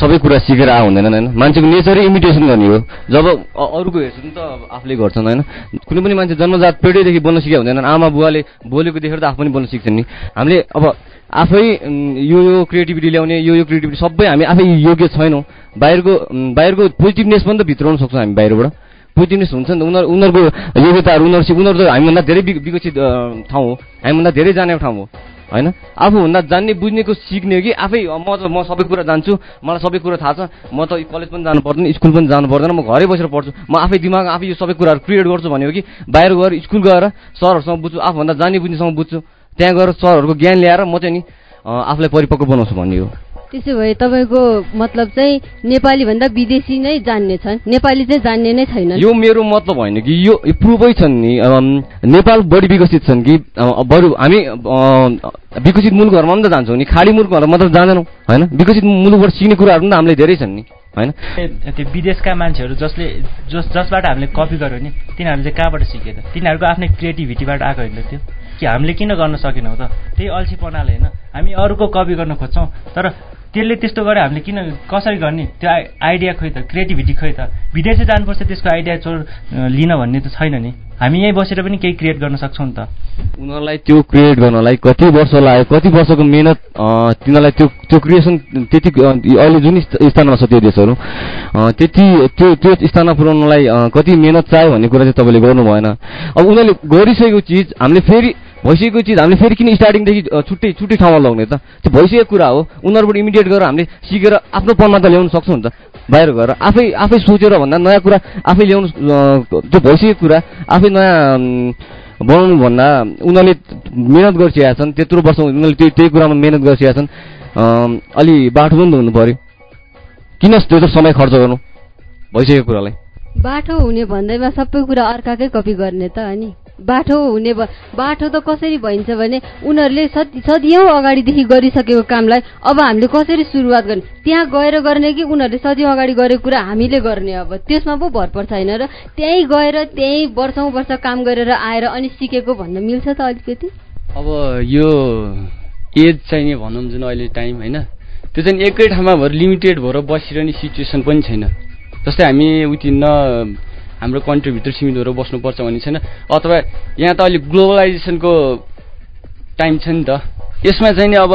[SPEAKER 5] सबै कुरा सिकेर आ हुँदैन होइन। मान्छेको नेचरै इमिटेसन गर्ने हो। जब अरूको हेर्छन् त आफूले गर्छन् होइन। कुनै पनि मान्छे जन्मजात पेटैदेखि बोल्न सिकेको हुँदैन। आमा बुवाले बोलेको देखेर त आफू पनि बोल्न सिक्छन् नि। हामीले अब आफै यो यो क्रिएटिभिटी ल्याउने यो यो क्रिएटिभिटी सबै हामी आफै योग्य छैनौँ। बाहिरको बाहिरको पोजिटिभनेस पनि त भित्राउन सक्छौँ हामी बाहिरबाट। पोजिटिभनेस हुन्छ नि त? उनीहरू उनीहरूको योग्यताहरू उनीहरू उनीहरू त हामीभन्दा धेरै विकसित ठाउँ हो। हामीभन्दा धेरै जाने ठाउँ हो। होइन? आफूभन्दा जान्ने बुझ्नेको सिक्ने हो कि आफै म त म सबै कुरा जान्छु। मलाई सबै कुरा थाहा छ। म त कलेज पनि जानु पर्दैन स्कुल पनि जानु पर्दैन। म घरै बसेर पढ्छु। म आफै दिमाग आफै यो सबै कुराहरू क्रिएट गर्छु भन्ने हो कि बाहिर गएर स्कुल गएर सरहरूसँग बुझ्छु आफूभन्दा जान्ने बुझ्नेसँग बुझ्छु। त्यहाँ गएर सरहरूको ज्ञान ल्याएर म चाहिँ नि आफूलाई परिपक्व बनाउँछु भन्ने हो
[SPEAKER 7] त्यसो भए तपाईँको मतलब चाहिँ नेपाली भन्दा विदेशी नै जान्ने छन्। नेपाली चाहिँ जान्ने नै छैनन्।
[SPEAKER 5] यो मेरो मतलब होइन कि यो प्रुभै छन् नि नेपाल बढी विकसित छन् कि बरु हामी विकसित मुलुकहरूमा पनि त जान्छौँ नि खाडी मुलुकहरूमा त जाँदैनौँ होइन? विकसित मुलुकबाट सिक्ने कुराहरू पनि त हामीले धेरै छन् नि होइन?
[SPEAKER 4] त्यो विदेशका मान्छेहरू जसले जस जसबाट हामीले कपी गर्यो नि तिनीहरू चाहिँ कहाँबाट सिके त तिनीहरूको आफ्नै क्रिएटिभिटीबाट आएको होइन त्यो। कि हामीले किन गर्न सकेनौँ त? त्यही अल्छीपनाले होइन। हामी अरूको कपी गर्न खोज्छौँ तर त्यसले त्यस्तो गरे हामीले किन कसरी गर्ने? त्यो आइ- आइडिया खोइ त क्रिएटिभिटी खोइ त। विदेशै जानुपर्छ त्यसको आइडिया चोर लिन भन्ने त छैन नि। हामी यहीँ बसेर पनि केही क्रिएट गर्न सक्छौँ नि त।
[SPEAKER 5] उनीहरूलाई त्यो क्रिएट गर्नलाई कति वर्ष लाग्यो कति वर्षको मिहिनेत तिनीहरूलाई त्यो त्यो क्रिएसन त्यति अहिले जुन स्थ- स्थानमा छ त्यो देशहरू त्यति त्यो त्यो स्थानमा पुर्याउनलाई कति मिहिनेत चाहियो भन्ने कुरा चाहिँ तपाईँले गर्नु भएन अब उनीहरूले गरिसकेको चिज हामीले फेरि भइसकेको चिज हामीले फेरि किन स्टार्टिङदेखि छुट्टै छुट्टै ठाउँमा लग्ने त? त्यो भइसकेको कुरा हो। उनीहरूबाट इमिडिएट गरेर हामीले सिकेर आफ्नो पनमा त ल्याउन सक्छौँ नि त बाहिर गएर आफै आफै सोचेर भन्दा नयाँ कुरा आफै ल्याउनु त्यो भइसकेको कुरा आफै नयाँ बनाउनु भन्दा उनीहरूले मिहिनेत गरिसकेका छन् त्यत्रो वर्ष उनीहरूले त्यही त्यही कुरामा मिहिनेत गरिसकेका छन् अलि बाटो पनि हुनु पऱ्यो किन त्यत्रो समय खर्च गर्नु? भइसकेको कुरालाई।
[SPEAKER 7] बाठो हुने भन्दैमा सबै कुरा अर्काकै कपी गर्ने त अनि। बाठो हुने बाठो त कसरी भइन्छ भने उनीहरूले सद सदियौँ अगाडिदेखि गरिसकेको कामलाई अब हामीले कसरी सुरुवात गर्ने? त्यहाँ गएर गर्ने कि उनीहरूले सदियौँ अगाडि गरेको कुरा हामीले गर्ने अब? त्यसमा पो भर पर्छ होइन र त्यहीँ गएर त्यहीँ वर्षौँ वर्ष काम गरेर आएर अनि सिकेको भन्न मिल्छ त अलिकति।
[SPEAKER 3] अब यो एज चाहिने भनौँ जुन अहिले टाइम होइन त्यो चाहिँ एकै ठाउँमा भएर लिमिटेड भएर बसिरहने सिचुएसन पनि छैन। जस्तै हामी विथिन हाम्रो कन्ट्रीभित्र सीमित भएर बस्नुपर्छ भन्ने छैन। अथवा यहाँ त अहिले ग्लोबलाइजेसनको टाइम छ नि त। यसमा चाहिँ नि अब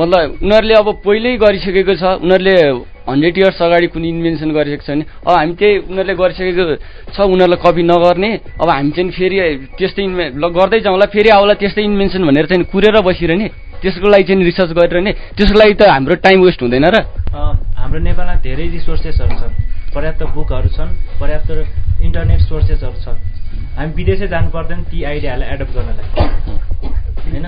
[SPEAKER 3] मतलब उनीहरूले अब पहिल्यै गरिसकेको छ। उनीहरूले हन्ड्रेड इयर्स अगाडि कुनै इन्भेन्सन गरिसकेको छ भने अब हामी त्यही उनीहरूले गरिसकेको छ उनीहरूलाई कपी नगर्ने अब हामी चाहिँ फेरि त्यस्तै इन्भे गर्दै जाउँला फेरि आउला त्यस्तै इन्भेन्सन भनेर चाहिँ कुरेर बसिरहने त्यसको लागि चाहिँ रिसर्च गरिरहने त्यसको लागि त हाम्रो टाइम वेस्ट हुँदैन र।
[SPEAKER 4] हाम्रो नेपालमा धेरै रिसोर्सेसहरू छन्। पर्याप्त बुकहरू छन् पर्याप्त इन्टरनेट सोर्सेसहरू छन्। हामी विदेशै जानु पर्दैन ती आइडियाहरूलाई एडप्ट गर्नलाई। होइन?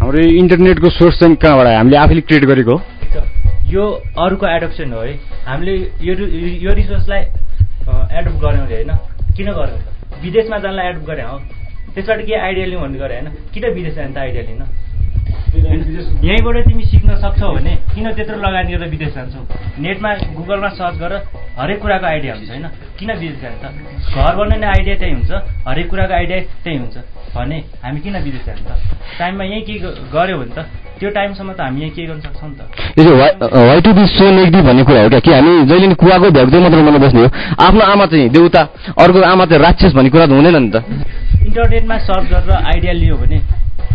[SPEAKER 9] हाम्रो यो इन्टरनेटको सोर्स चाहिँ कहाँबाट हामीले आफैले क्रिएट गरेको हो।
[SPEAKER 4] यो अरूको एडप्सन हो है। हामीले यो यो रिसोर्सलाई एडप्ट गऱ्यौँ अरे होइन? किन गऱ्यौँ विदेशमा जानलाई एडप्ट गरे हो त्यसबाट के आइडिया लिउँ भन्ने गरे होइन? किन विदेश जाने त आइडिया लिन? यहीँबाट तिमी सिक्न सक्छौ भने किन त्यत्रो लगानी गरेर विदेश जान्छौ? नेटमा गुगलमा सर्च गर हरेक कुराको आइडिया हुन्छ होइन? किन विदेश जाने त? घर बनाउने आइडिया त्यही हुन्छ हरेक कुराको आइडिया त्यही हुन्छ। भने हामी किन विदेश जाने त? टाइममा यहीँ के गऱ्यो भने त त्यो टाइमसम्म त हामी यहीँ के गर्न सक्छौँ नि त?
[SPEAKER 5] Why to be so negative भन्ने कुरा हो क्या? कि हामी जहिले नि कुवाको भ्याउँदै मात्र मन बस्ने हो। आफ्नो आमा चाहिँ देउता अर्को आमा चाहिँ राक्षस भन्ने कुरा त हुँदैन नि त।
[SPEAKER 4] इन्टरनेटमा सर्च गरेर आइडिया लियो भने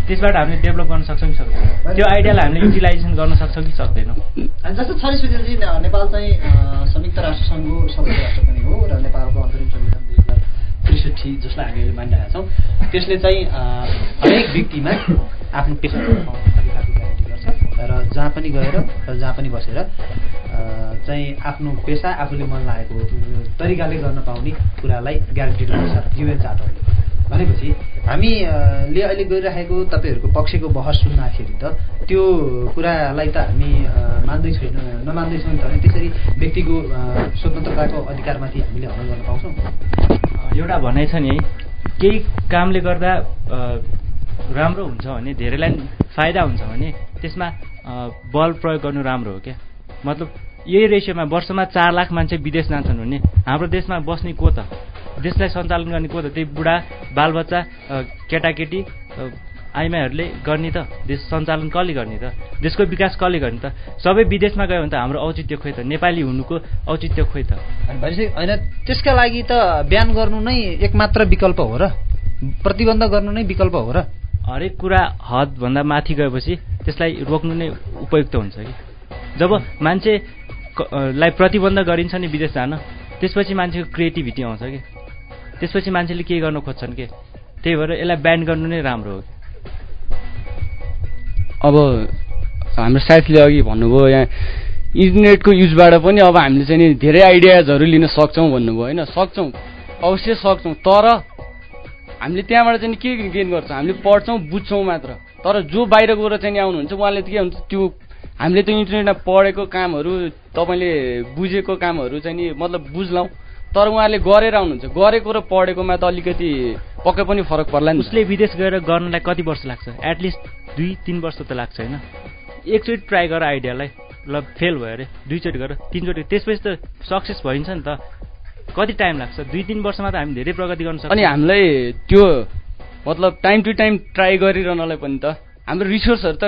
[SPEAKER 4] त्यसबाट हामीले डेभलप गर्न सक्छौँ कि सक्दैनौँ? त्यो आइडियालाई हामीले युटिलाइजेसन गर्न सक्छौँ कि सक्दैनौँ?
[SPEAKER 10] जस्तो छ नि सुशीलजी नेपाल चाहिँ संयुक्त राष्ट्र सङ्घको सदस्य राष्ट्र पनि हो र नेपालको अन्तरिम संविधान दुई हजार
[SPEAKER 1] त्रिसठी जसलाई हामी अहिले मानिरहेका छौँ त्यसले चाहिँ हरेक व्यक्तिमा आफ्नो पेसा
[SPEAKER 10] जहाँ पनि गएर र जहाँ पनि बसेर चाहिँ आफ्नो पेसा आफूले मन लागेको तरिकाले गर्न पाउने कुरालाई ग्यारेन्टेड हुन्छ युएन चार्टरले भनेपछि हामीले अहिले गरिराखेको तपाईँहरूको पक्षको बहस सुन्दाखेरि त त्यो कुरालाई त हामी मान्दैछौँ नमान्दैछौँ भने त्यसरी व्यक्तिको स्वतन्त्रताको अधिकारमाथि हामीले हमल गर्न पाउँछौँ।
[SPEAKER 4] एउटा भनाइ छ नि केही कामले गर्दा राम्रो हुन्छ भने धेरैलाई फाइदा हुन्छ भने त्यसमा बल प्रयोग गर्नु राम्रो हो क्या? मतलब यही रेसियोमा वर्षमा चार लाख मान्छे विदेश जान्छन् भने हाम्रो देशमा बस्ने को त? देशलाई सञ्चालन गर्ने को त? त्यही बुढा बालबच्चा केटाकेटी आइमाईहरूले गर्ने त। देश सञ्चालन कसले गर्ने त? देशको विकास कसले गर्ने त? सबै विदेशमा गयो भने त हाम्रो औचित्य खोइ त? नेपाली हुनुको औचित्य खोइ त?
[SPEAKER 10] भनेपछि होइन त्यसका लागि त बिहान गर्नु नै एकमात्र विकल्प हो र? प्रतिबन्ध गर्नु नै विकल्प हो र?
[SPEAKER 4] हरेक कुरा हदभन्दा माथि गएपछि त्यसलाई रोक्नु नै उपयुक्त हुन्छ कि? जब मान्छेलाई प्रतिबन्ध गरिन्छ नि विदेश जान त्यसपछि मान्छेको क्रिएटिभिटी आउँछ कि? त्यसपछि मान्छेले के गर्न खोज्छन् के? त्यही भएर यसलाई ब्यान्ड गर्नु नै राम्रो हो।
[SPEAKER 3] अब हाम्रो साथीले अघि भन्नुभयो यहाँ इन्टरनेटको युजबाट पनि अब हामीले चाहिँ नि धेरै आइडियाजहरू लिन सक्छौँ भन्नुभयो होइन? सक्छौँ अवश्य सक्छौँ तर हामीले त्यहाँबाट चाहिँ के गेन गर्छौँ? हामीले पढ्छौँ बुझ्छौँ मात्र। तर जो बाहिर गएर चाहिँ आउनुहुन्छ उहाँले के हुन्छ त्यो हामीले त इन्टरनेटमा पढेको कामहरू तपाईँले बुझेको कामहरू चाहिँ नि मतलब बुझ्लौँ तर उहाँले गरेर आउनुहुन्छ। गरेको र पढेकोमा त अलिकति पक्कै पनि फरक पर्ला नि
[SPEAKER 4] उसले विदेश गएर गर्नलाई कति वर्ष लाग्छ? एटलिस्ट दुई तिन वर्ष त लाग्छ होइन। एकचोटि ट्राई गर आइडियालाई। ल फेल भयो अरे। दुईचोटि गर। तिनचोटि। त्यसपछि त सक्सेस भइन्छ नि त। कति टाइम लाग्छ? दुई तिन वर्षमा त हामी धेरै प्रगति गर्न सक्छौँ।
[SPEAKER 3] अनि हामीलाई त्यो मतलब टाइम टु टाइम ट्राई गरिरहनलाई पनि त हाम्रो रिसोर्सहरू त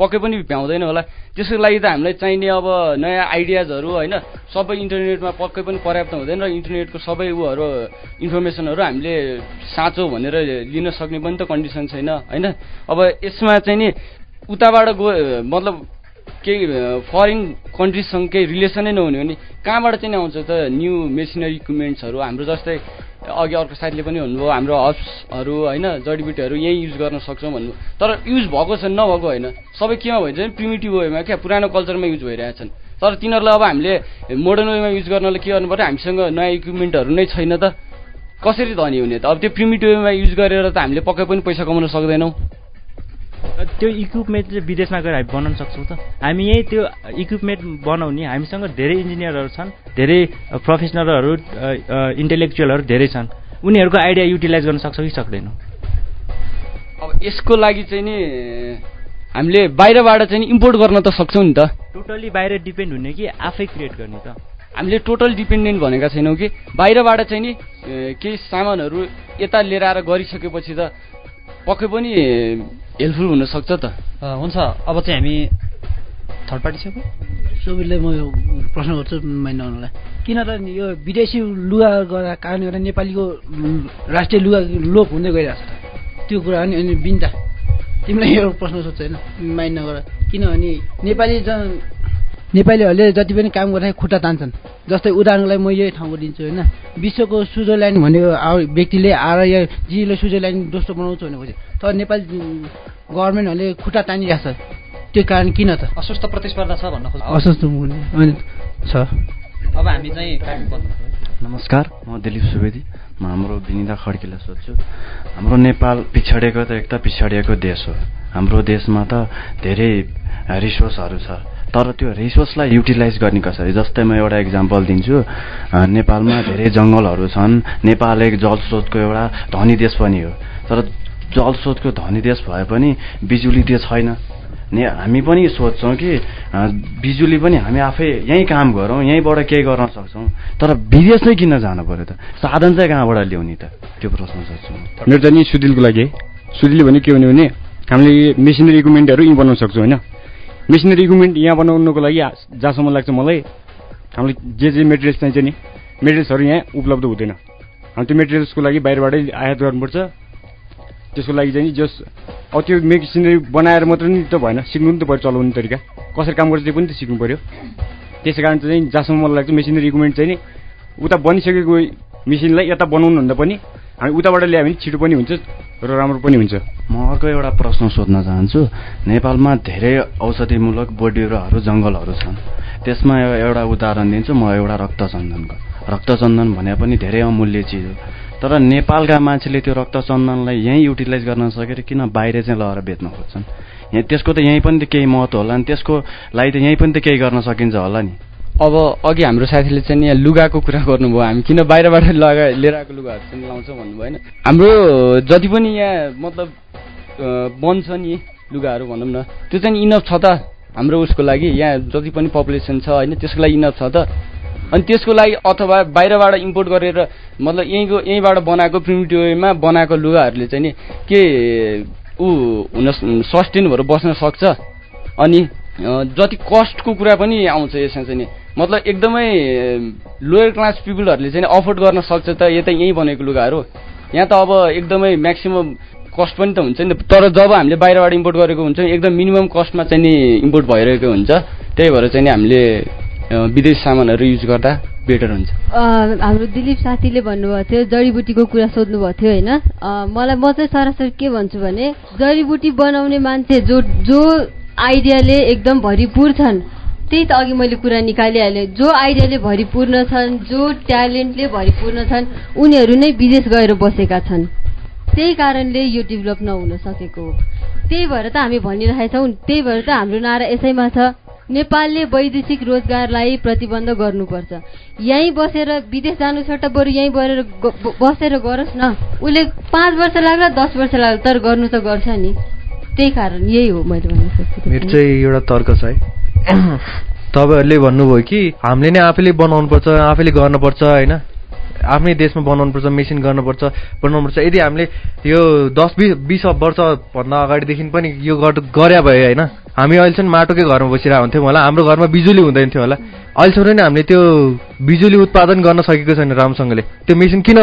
[SPEAKER 3] पक्कै पनि भ्याउँदैन होला। त्यसको लागि त हामीलाई चाहिने अब नयाँ आइडियाजहरू होइन सबै इन्टरनेटमा पक्कै पनि पर्याप्त हुँदैन र इन्टरनेटको सबै उहरू इन्फर्मेसनहरू हामीले साँचो भनेर लिन सक्ने पनि त कन्डिसन छैन होइन? अब यसमा चाहिँ नि उताबाट गयो मतलब केही फरेन कन्ट्रिजसँग केही रिलेसनै नहुने भने कहाँबाट चाहिँ आउँछ त न्यू मेसिनरी इक्विपमेन्ट्सहरू हाम्रो जस्तै अघि अर्को साथीले पनि भन्नुभयो हाम्रो हब्सहरू होइन जडीबुटीहरू यहीँ युज गर्न सक्छौँ भन्नु। तर युज भएको छ नभएको होइन। सबै केमा भइन्छ भने प्रिमिटिभ वेमा क्या पुरानो कल्चरमा युज भइरहेछन् तर तिनीहरूलाई अब हामीले मोडर्न वेमा युज गर्नलाई के गर्नु पऱ्यो हामीसँग नयाँ इक्विपमेन्टहरू नै छैन त। कसरी धनी हुने त? अब त्यो प्रिमिटिभ वेमा युज गरेर त हामीले पक्कै पनि पैसा कमाउन सक्दैनौँ।
[SPEAKER 4] त्यो इक्विपमेन्ट चाहिँ विदेशमा गएर हामी बनाउन सक्छौँ त। हामी यहीँ त्यो इक्विपमेन्ट बनाउने हामीसँग धेरै इन्जिनियरहरू छन् धेरै प्रोफेसनलहरू इन्टेलेक्चुअलहरू धेरै छन्। उनीहरूको आइडिया युटिलाइज गर्न सक्छौँ कि सक्दैनौँ?
[SPEAKER 3] अब यसको लागि चाहिँ नि हामीले बाहिरबाट चाहिँ इम्पोर्ट गर्न त सक्छौँ नि त।
[SPEAKER 4] टोटल्ली बाहिर डिपेन्ड हुने कि आफै क्रिएट गर्ने त?
[SPEAKER 3] हामीले टोटल डिपेन्डेन्ट भनेका छैनौँ कि। बाहिरबाट चाहिँ नि केही सामानहरू यता लिएर आएर गरिसकेपछि त पक्कै पनि हेल्पफुल हुनसक्छ त।
[SPEAKER 10] हुन्छ। अब चाहिँ हामी थर्ड पार्टी छ
[SPEAKER 6] सबैले म यो प्रश्न गर्छु मान्नलाई किन त यो विदेशी लुगा गर्दा कारणले गर्दा नेपालीको राष्ट्रिय लुगा लोप हुँदै गइरहेको छ त्यो कुरा हो नि अनि बिन्ता। तिमीलाई यो प्रश्न सोध्छ होइन माइन्ड नगर किनभने नेपाली ज नेपालीहरूले जति पनि काम गर्दाखेरि खुट्टा तान्छन्। जस्तै उदाहरणलाई म यही ठाउँको दिन्छु होइन। विश्वको स्विजरल्यान्ड भनेको व्यक्तिले आएर यहाँ जीले स्विजरल्यान्ड दोस्रो बनाउँछु भनेपछि तर नेपाली गभर्मेन्टहरूले खुट्टा तानिरहेको छ। त्यो कारण किन त?
[SPEAKER 10] अस्वस्थ प्रतिस्पर्धा छ भन्न खोज्छ।
[SPEAKER 6] अस्वस्थ छ।
[SPEAKER 1] अब हामी चाहिँ
[SPEAKER 11] नमस्कार म दिलीप सुवेदी। म हाम्रो विनिता खड्कीलाई सोध्छु। हाम्रो नेपाल पिछडिएको त एक त पिछडिएको देश हो। हाम्रो देशमा त धेरै रिसोर्सहरू छ। तर त्यो रिसोर्सलाई युटिलाइज गर्ने कसरी? जस्तै म एउटा इक्जाम्पल दिन्छु। नेपालमा धेरै जङ्गलहरू छन्। नेपाल एक जलस्रोतको एउटा धनी देश पनि हो। तर जलस्रोतको धनी देश भए पनि बिजुली त्यो छैन। ने हामी पनि सोध्छौँ कि बिजुली पनि हामी आफै यहीँ काम गरौँ यहीँबाट केही गर्न सक्छौँ। तर विदेश चाहिँ किन जानु पऱ्यो त? साधन चाहिँ कहाँबाट ल्याउने त? त्यो प्रश्न सोध्छु
[SPEAKER 9] मेरो त नि सुदिलको लागि। सुदिल भने के भन्यो भने हामीले मेसिनरी इक्विपमेन्टहरू यहीँ बनाउन सक्छौँ होइन? मेसिनरी इक्विपमेन्ट यहाँ बनाउनुको लागि जहाँसम्म लाग्छ मलाई हामीले जे जे मेटेरियल्स चाहिन्छ नि मेटेरियल्सहरू यहाँ उपलब्ध हुँदैन। हामी त्यो मेटेरियल्सको लागि बाहिरबाटै आयात गर्नुपर्छ। त्यसको लागि चाहिँ जस अब त्यो मेसिनरी बनाएर मात्रै नि त भएन सिक्नु नि त पऱ्यो चलाउने तरिका। कसरी काम गर्छ त्यो पनि त सिक्नु पऱ्यो त्यसै कारण चाहिँ जहाँसम्म मलाई लाग्छ मेसिनरी इक्विपमेन्ट चाहिँ नि उता बनिसकेको मेसिनलाई यता बनाउनुभन्दा पनि हामी उताबाट ल्यायो भने छिटो पनि हुन्छ र राम्रो पनि हुन्छ।
[SPEAKER 11] म अर्को एउटा प्रश्न सोध्न चाहन्छु। नेपालमा धेरै औषधिमूलक बोटबिरुवाहरू जङ्गलहरू छन्। त्यसमा एउटा उदाहरण दिन्छु म एउटा रक्तचन्दनको। रक्तचन्दन भने पनि धेरै अमूल्य चिज हो। तर नेपालका मान्छेले त्यो रक्तचन्दनलाई यहीँ युटिलाइज गर्न सकेर किन बाहिर चाहिँ लगेर बेच्न खोज्छन्? यहाँ त्यसको त यहीँ पनि त केही महत्त्व होला नि। त्यसको लागि त यहीँ पनि त केही गर्न सकिन्छ होला नि।
[SPEAKER 3] अब अघि हाम्रो साथीले चाहिँ यहाँ लुगाको कुरा गर्नुभयो। हामी किन बाहिरबाट लगा लिएर आएको लुगाहरू चाहिँ लाउँछौँ भन्नुभयो होइन हाम्रो जति पनि यहाँ मतलब बन्छ नि लुगाहरू भनौँ न त्यो चाहिँ इनफ छ त हाम्रो उसको लागि। यहाँ जति पनि पपुलेसन छ होइन त्यसको लागि इनफ छ त। अनि त्यसको लागि अथवा बाहिरबाट इम्पोर्ट गरेर मतलब यहीँको यहीँबाट बनाएको प्रिमिटिभ वेमा बनाएको लुगाहरूले चाहिँ नि के ऊ हुन सस्टेन भएर बस्न सक्छ? अनि जति कस्टको कुरा पनि आउँछ यसमा चाहिँ नि। मतलब एकदमै लोयर क्लास पिपुलहरूले चाहिँ अफोर्ड गर्न सक्छ त यता यहीँ बनेको लुगाहरू यहाँ त अब एकदमै म्याक्सिमम् कस्ट पनि त हुन्छ नि तर जब हामीले बाहिरबाट इम्पोर्ट गरेको हुन्छ एकदम मिनिमम कस्टमा चाहिँ नि इम्पोर्ट भइरहेको हुन्छ। त्यही भएर चाहिँ नि हामीले विदेश सामानहरू युज गर्दा बेटर हुन्छ।
[SPEAKER 7] हाम्रो दिलीप साथीले भन्नुभएको थियो जडीबुटीको कुरा सोध्नुभएको थियो होइन। मलाई म चाहिँ सरासरी के भन्छु भने जडीबुटी बनाउने मान्छे जो जो आइडियाले एकदम भरिपुर छन् त्यही त अघि मैले कुरा निकालिहालेँ। जो आइडियाले भरिपूर्ण छन् जो ट्यालेन्टले भरिपूर्ण छन् उनीहरू नै विदेश गएर बसेका छन्। त्यही कारणले यो डेभलप नहुन सकेको हो। त्यही भएर त हामी भनिरहेका छौँ त्यही भएर त हाम्रो नारा यसैमा छ। नेपालले वैदेशिक रोजगारलाई प्रतिबन्ध गर्नुपर्छ। यहीँ बसेर विदेश जानु छ त बरु यहीँ बसेर बसेर गरोस् न। उसले पाँच वर्ष लाग्ला दस वर्ष लाग्ला तर गर्नु त गर्छ नि। त्यही कारण यही हो मैले भन्नु सक्छु।
[SPEAKER 8] मेरो चाहिँ एउटा तर्क छ है। तपाईँहरूले भन्नुभयो कि हामीले नै आफैले बनाउनुपर्छ आफैले गर्नुपर्छ होइन? आफ्नै देशमा बनाउनुपर्छ मेसिन गर्नुपर्छ बनाउनुपर्छ। यदि हामीले यो दस बिस बिस वर्षभन्दा अगाडिदेखि पनि यो गरे भए होइन? हामी अहिलेसम्म माटोकै घरमा बसिरहेको हुन्थ्यौँ होला। हाम्रो घरमा बिजुली हुँदैन थियो होला। अहिलेसम्म नै हामीले त्यो बिजुली उत्पादन गर्न सकेको छैन राम्रोसँगले। त्यो मेसिन किन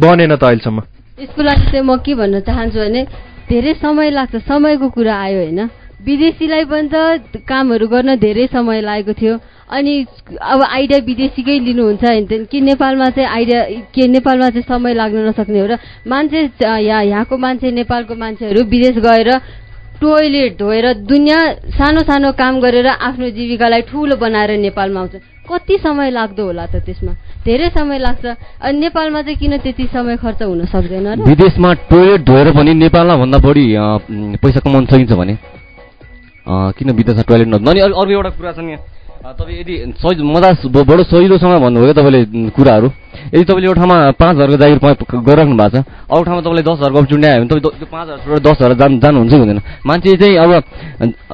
[SPEAKER 8] बनेन त अहिलेसम्म?
[SPEAKER 7] यसको लागि चाहिँ म के भन्न चाहन्छु भने धेरै समय लाग्छ समयको कुरा आयो होइन? विदेशीलाई पनि त कामहरू गर्न धेरै समय लागेको थियो। अनि अब आइडिया विदेशीकै लिनुहुन्छ होइन कि नेपालमा चाहिँ आइडिया के नेपालमा चाहिँ समय लाग्न नसक्ने हो र मान्छे यहाँ यहाँको मान्छे नेपालको मान्छेहरू विदेश गएर टोइलेट धोएर दुनियाँ सानो सानो काम गरेर आफ्नो जीविकालाई ठुलो बनाएर नेपालमा आउँछ। कति समय लाग्दो होला त त्यसमा? धेरै समय लाग्छ। अनि नेपालमा चाहिँ किन त्यति समय खर्च हुन सक्दैन
[SPEAKER 5] विदेशमा टोइलेट धोएर पनि नेपालमा भन्दा बढी पैसा कमाउन सकिन्छ भने। किन विदेशमा टोइलेट नधुनु? अनि अर्को एउटा कुरा छ नि तपाईँ यदि सही मजा बडो सजिलोसँग भन्नुभयो तपाईँले कुराहरू? यदि तपाईँले एउटा ठाउँमा पाँच हजारको जागिर गरिराख्नु भएको छ अरू ठाउँमा तपाईँले दस हजारको अपर्च्युनिटी आयो भने तपाईँ त्यो पाँच हजार दस हजार जानु जानुहुन्छ हुँदैन? मान्छे चाहिँ अब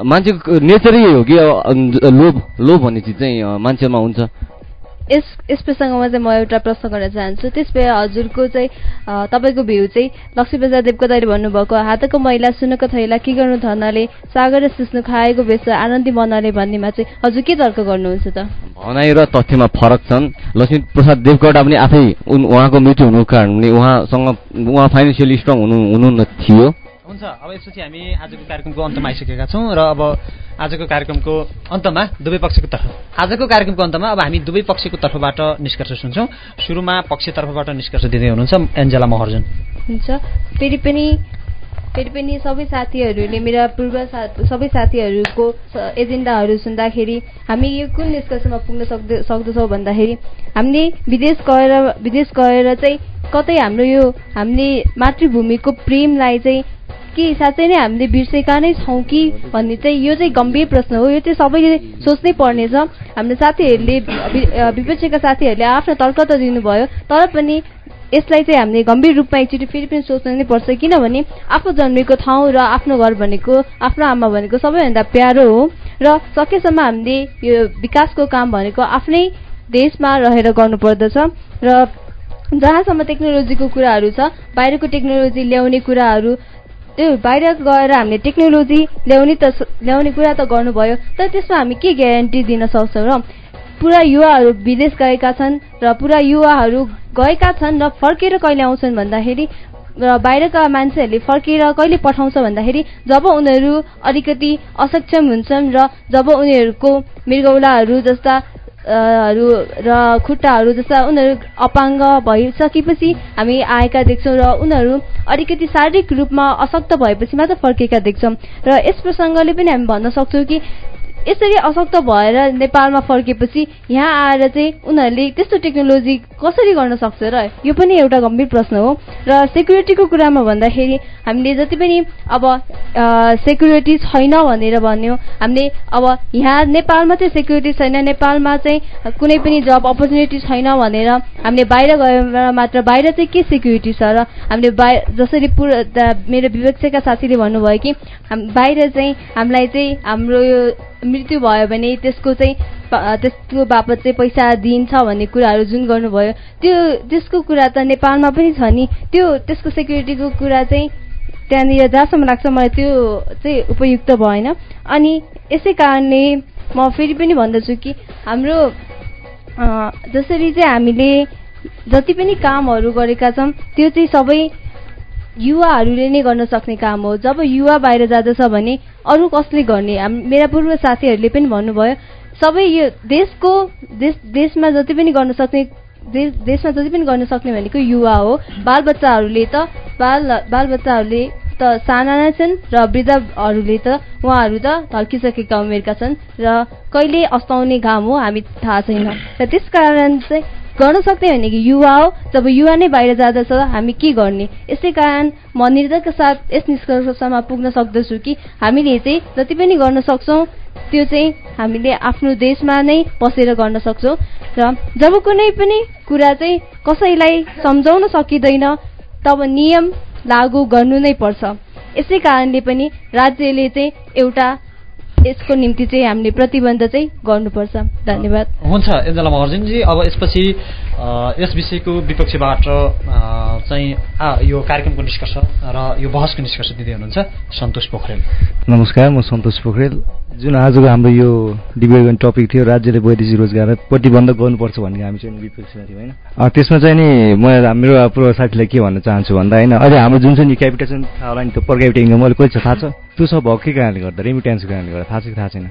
[SPEAKER 5] मान्छेको नेचरै हो कि लोभ लोभ भन्ने चिज चाहिँ मान्छेमा हुन्छ।
[SPEAKER 12] यस यस प्रसङ्गमा चाहिँ म एउटा प्रश्न गर्न चाहन्छु। त्यसपछि हजुरको चाहिँ तपाईँको भ्यू चाहिँ लक्ष्मी प्रसाद देवकोटाले भन्नुभएको हातको मैला सुनको थैला के गर्नु धनले सागर सुस्नु खाएको बेस आनन्दी मनले भन्नेमा चाहिँ हजुर के तर्क गर्नुहुन्छ त?
[SPEAKER 5] भनाइ र तथ्यमा फरक छन्। लक्ष्मी प्रसाद देवकोटा पनि आफै उहाँको मृत्यु हुनुको कारणले उहाँसँग उहाँ फाइनेन्सियली स्ट्रङ हुनु हुनु थियो।
[SPEAKER 1] हुन्छ। अब यसपछि हामी आजको कार्यक्रमको अन्तमा आइसकेका छौँ र अब आजको कार्यक्रमको अन्तमा दुवै पक्षको तर्फ आजको कार्यक्रमको अन्तमा अब हामी दुवै पक्षको तर्फबाट निष्कर्ष सुन्छौँ। सुरुमा पक्षतर्फबाट निष्कर्ष दिँदै हुनुहुन्छ एन्जेला महर्जन।
[SPEAKER 12] हुन्छ। फेरि पनि फेरि पनि सबै साथीहरूले मेरा पूर्व सबै साथीहरूको एजेन्डाहरू सुन्दाखेरि हामी यो कुन निष्कर्षमा पुग्न सक्द सक्दछौँ भन्दाखेरि हामीले विदेश गएर विदेश गएर चाहिँ कतै हाम्रो यो हामीले मातृभूमिको प्रेमलाई चाहिँ के साँच्चै नै हामीले बिर्सेका नै छौँ कि भन्ने चाहिँ यो चाहिँ गम्भीर प्रश्न हो। यो चाहिँ सबैले सोच्नै पर्नेछ। हाम्रो साथीहरूले विपक्षीका साथीहरूले आफ्नो तर्क त दिनुभयो तर पनि यसलाई चाहिँ हामीले गम्भीर रूपमा एकचोटि फेरि पनि सोच्नु नै पर्छ। किनभने आफू जन्मेको ठाउँ र आफ्नो घर भनेको आफ्नो आमा भनेको सबैभन्दा प्यारो हो। र सकेसम्म हामीले यो विकासको काम भनेको आफ्नै देशमा रहेर गर्नुपर्दछ। र जहाँसम्म टेक्नोलोजीको कुराहरू छ बाहिरको टेक्नोलोजी ल्याउने कुराहरू त्यो बाहिर गएर हामीले टेक्नोलोजी ल्याउने त ल्याउने कुरा त गर्नुभयो तर त्यसमा हामी के ग्यारेन्टी दिन सक्छौँ र पुरा युवाहरू विदेश गएका छन् र पुरा युवाहरू गएका छन् र फर्केर कहिले आउँछन् भन्दाखेरि र बाहिरका मान्छेहरूले फर्केर कहिले पठाउँछ भन्दाखेरि जब उनीहरू अलिकति असक्षम हुन्छन् र जब उनीहरूको मृगौलाहरू जस्ता हरू र खुट्टाहरू जस्ता उनीहरू अपाङ्ग भइसकेपछि हामी आएका देख्छौँ र उनीहरू अलिकति शारीरिक रूपमा अशक्त भएपछि मात्र फर्केका देख्छौँ र यस प्रसङ्गले पनि हामी भन्न सक्छौँ कि यसरी अशक्त भएर नेपालमा फर्केपछि यहाँ आएर चाहिँ उनीहरूले त्यस्तो टेक्नोलोजी कसरी गर्न सक्छ र यो पनि एउटा गम्भीर प्रश्न हो। र सेक्युरिटीको कुरामा भन्दाखेरि हामीले जति पनि अब सेक्युरिटी छैन भनेर भन्यौँ हामीले अब यहाँ नेपालमा चाहिँ सेक्युरिटी छैन नेपालमा चाहिँ कुनै पनि जब अपर्च्युनिटी छैन भनेर हामीले बाहिर गएर मात्र बाहिर चाहिँ के सेक्युरिटी छ र हामीले बाहिर जसरी पुरा मेरो विवेक्षका साथीले भन्नुभयो कि बाहिर चाहिँ हामीलाई चाहिँ हाम्रो यो मृत्यु भयो भने त्यसको चाहिँ त्यसको बापत चाहिँ पैसा दिइन्छ भन्ने कुराहरू जुन गर्नुभयो त्यो त्यसको कुरा त नेपालमा पनि छ नि। त्यो त्यसको सेक्युरिटीको कुरा चाहिँ त्यहाँनिर जहाँसम्म लाग्छ मलाई त्यो चाहिँ उपयुक्त भएन। अनि यसै कारणले म फेरि पनि भन्दछु कि हाम्रो जसरी चाहिँ हामीले जति पनि कामहरू गरेका छौँ त्यो चाहिँ सबै युवाहरूले नै गर्न सक्ने काम हो। जब युवा बाहिर जाँदछ भने अरू कसले गर्ने? मेरा पूर्व साथीहरूले पनि भन्नुभयो सबै यो देशको देश देशमा जति पनि गर्न सक्ने देश देशमा जति पनि गर्न सक्ने भनेको युवा हो। बालबच्चाहरूले त बाल बालबच्चाहरूले त साना नै छन् र वृद्धहरूले त उहाँहरू त ढल्किसकेका उमेरका छन् र कहिले अस्ताउने घाम हो हामी थाहा छैन। र त्यस कारण चाहिँ गर्न सक्ने भनेको युवा हो जब युवा नै बाहिर जाँदछ हामी के गर्ने? यसै कारण म निर्धका साथ यस निष्कर्षमा पुग्न सक्दछु कि हामीले चाहिँ जति पनि गर्न सक्छौँ त्यो चाहिँ हामीले आफ्नो देशमा नै बसेर गर्न सक्छौँ। र जब कुनै पनि कुरा चाहिँ कसैलाई सम्झाउन सकिँदैन तब नियम लागू गर्नु नै पर्छ। यसै कारणले पनि राज्यले चाहिँ एउटा यसको निम्ति चाहिँ हामीले प्रतिबन्ध चाहिँ गर्नुपर्छ। धन्यवाद।
[SPEAKER 1] हुन्छ एन्जला महर्जिनजी अब यसपछि यस विषयको विपक्षबाट चाहिँ यो कार्यक्रमको निष्कर्ष र यो बहसको निष्कर्ष दिँदै हुनुहुन्छ सन्तोष पोखरेल।
[SPEAKER 13] नमस्कार म सन्तोष पोखरेल। जुन आजको हाम्रो यो डिबेट गर्ने टपिक थियो राज्यले वैदेशिक रोजगारलाई प्रतिबन्ध गर्नुपर्छ भन्ने हामी चाहिँ विपक्षमा थियौँ होइन? त्यसमा चाहिँ नि म मेरो पूर्व साथीलाई के भन्न चाहन्छु भन्दा होइन अहिले हाम्रो जुन चाहिँ क्यापिटेसन थाहा होला नि त्यो पर क्यापिटल इन्कम अहिले कति छ थाहा छ? त्यो सब भएकै कारणले गर्दा रेमिटेन्सको कारणले गर्दा थाहा छ कि थाहा छैन?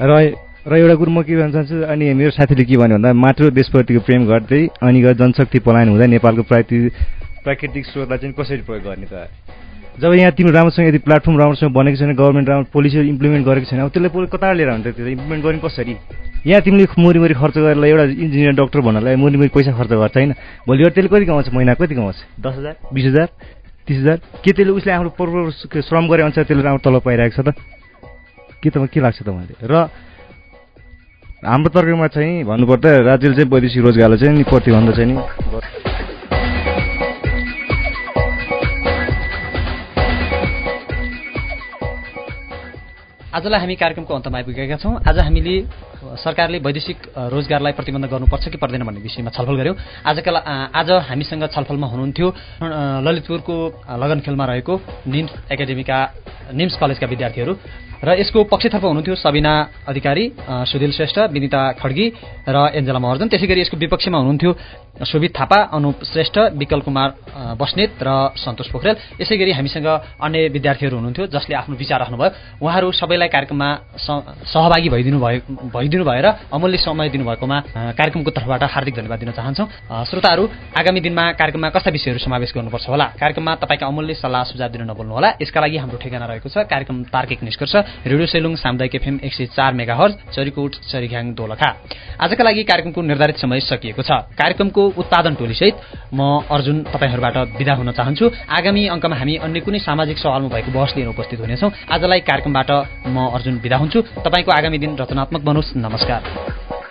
[SPEAKER 13] र र एउटा कुरो म के भन्न चाहन्छु अनि मेरो साथीले के भन्यो भन्दा मात्र देशप्रतिको प्रेम गर्दै अनि जनशक्ति पलायन हुँदा नेपालको प्राकृतिक प्राकृतिक स्रोतलाई चाहिँ कसरी प्रयोग गर्ने त? जब यहाँ तिम्रो राम्रोसँग यदि प्लेटफर्म राम्रोसँग बनेको छैन गभर्मेन्ट राम्रो पोलिसीहरू इम्प्लिमेन्ट गरेको छैन अब त्यसलाई कता लिएर हुन्छ त्यो इम्प्लिमेन्ट गर्ने कसरी? यहाँ तिमीले मुरीमुरी खर्च गरेर एउटा इन्जिनियर डक्टर भन्नलाई मुरीमुरी पैसा खर्च गर्छ होइन? भोलि त्यसले कति कमाउँछ? महिना कति कमाउँछ? दस हजार? बिस हजार? तिस हजार के त्यसले उसले आफ्नो पूर्व श्रम गरे अनुसार त्यसले राम्रो तलब पाइरहेको छ त? के त के लाग्छ तपाईँले? र हाम्रो तर्कमा चाहिँ भन्नुपर्दा राज्यले चाहिँ वैदेशिक रोजगारलाई चाहिँ प्रतिबन्ध चाहिँ नि
[SPEAKER 1] आजलाई हामी कार्यक्रमको अन्तमा आइपुगेका छौँ। आज हामीले सरकारले वैदेशिक रोजगारलाई प्रतिबन्ध गर्नुपर्छ कि पर्दैन भन्ने विषयमा छलफल गऱ्यौँ आजका आज हामीसँग छलफलमा हुनुहुन्थ्यो ललितपुरको लगनखेलमा रहेको निम्स एकाडेमीका निम्स कलेजका विद्यार्थीहरू। र यसको पक्षतर्फ हुनुहुन्थ्यो सबिना अधिकारी सुधिल श्रेष्ठ विनिता खड्गी र एन्जेला महर्जन त्यसै गरी यसको विपक्षमा हुनुहुन्थ्यो शोभित थापा अनुप श्रेष्ठ विकल कुमार बस्नेत र सन्तोष पोखरेल। यसै गरी हामीसँग अन्य विद्यार्थीहरू हुनुहुन्थ्यो जसले आफ्नो विचार राख्नुभयो। उहाँहरू सबैलाई कार्यक्रममा सहभागी भइदिनु भयो भइदिनु भएर अमूल्य समय दिनुभएकोमा कार्यक्रमको तर्फबाट हार्दिक धन्यवाद दिन चाहन्छौँ। श्रोताहरू आगामी दिनमा कार्यक्रममा कस्ता विषयहरू समावेश गर्नुपर्छ होला? कार्यक्रममा तपाईँका अमूल्य सल्लाह सुझाव दिन नबोल्नुहोला यसका लागि हाम्रो ठेगाना रहेको छ। कार्यक्रम तार्किक निष्कर्ष। रेडियो सेलुङ सामुदायिक एफएम एक सय चार मेगा हर्ज चरिकोट चरिघ्याङ दोलखा। आजका लागि कार्यक्रमको निर्धारित समय सकिएको छ। कार्यक्रमको उत्पादन टोलीसहित म अर्जुन तपाईँहरूबाट विदा हुन चाहन्छु। आगामी अङ्कमा हामी अन्य कुनै सामाजिक सवालमा भएको बहस लिएर उपस्थित हुनेछौँ। आजलाई कार्यक्रमबाट म अर्जुन विदा हुन्छु। तपाईँको आगामी दिन रचनात्मक बनोस्। नमस्कार।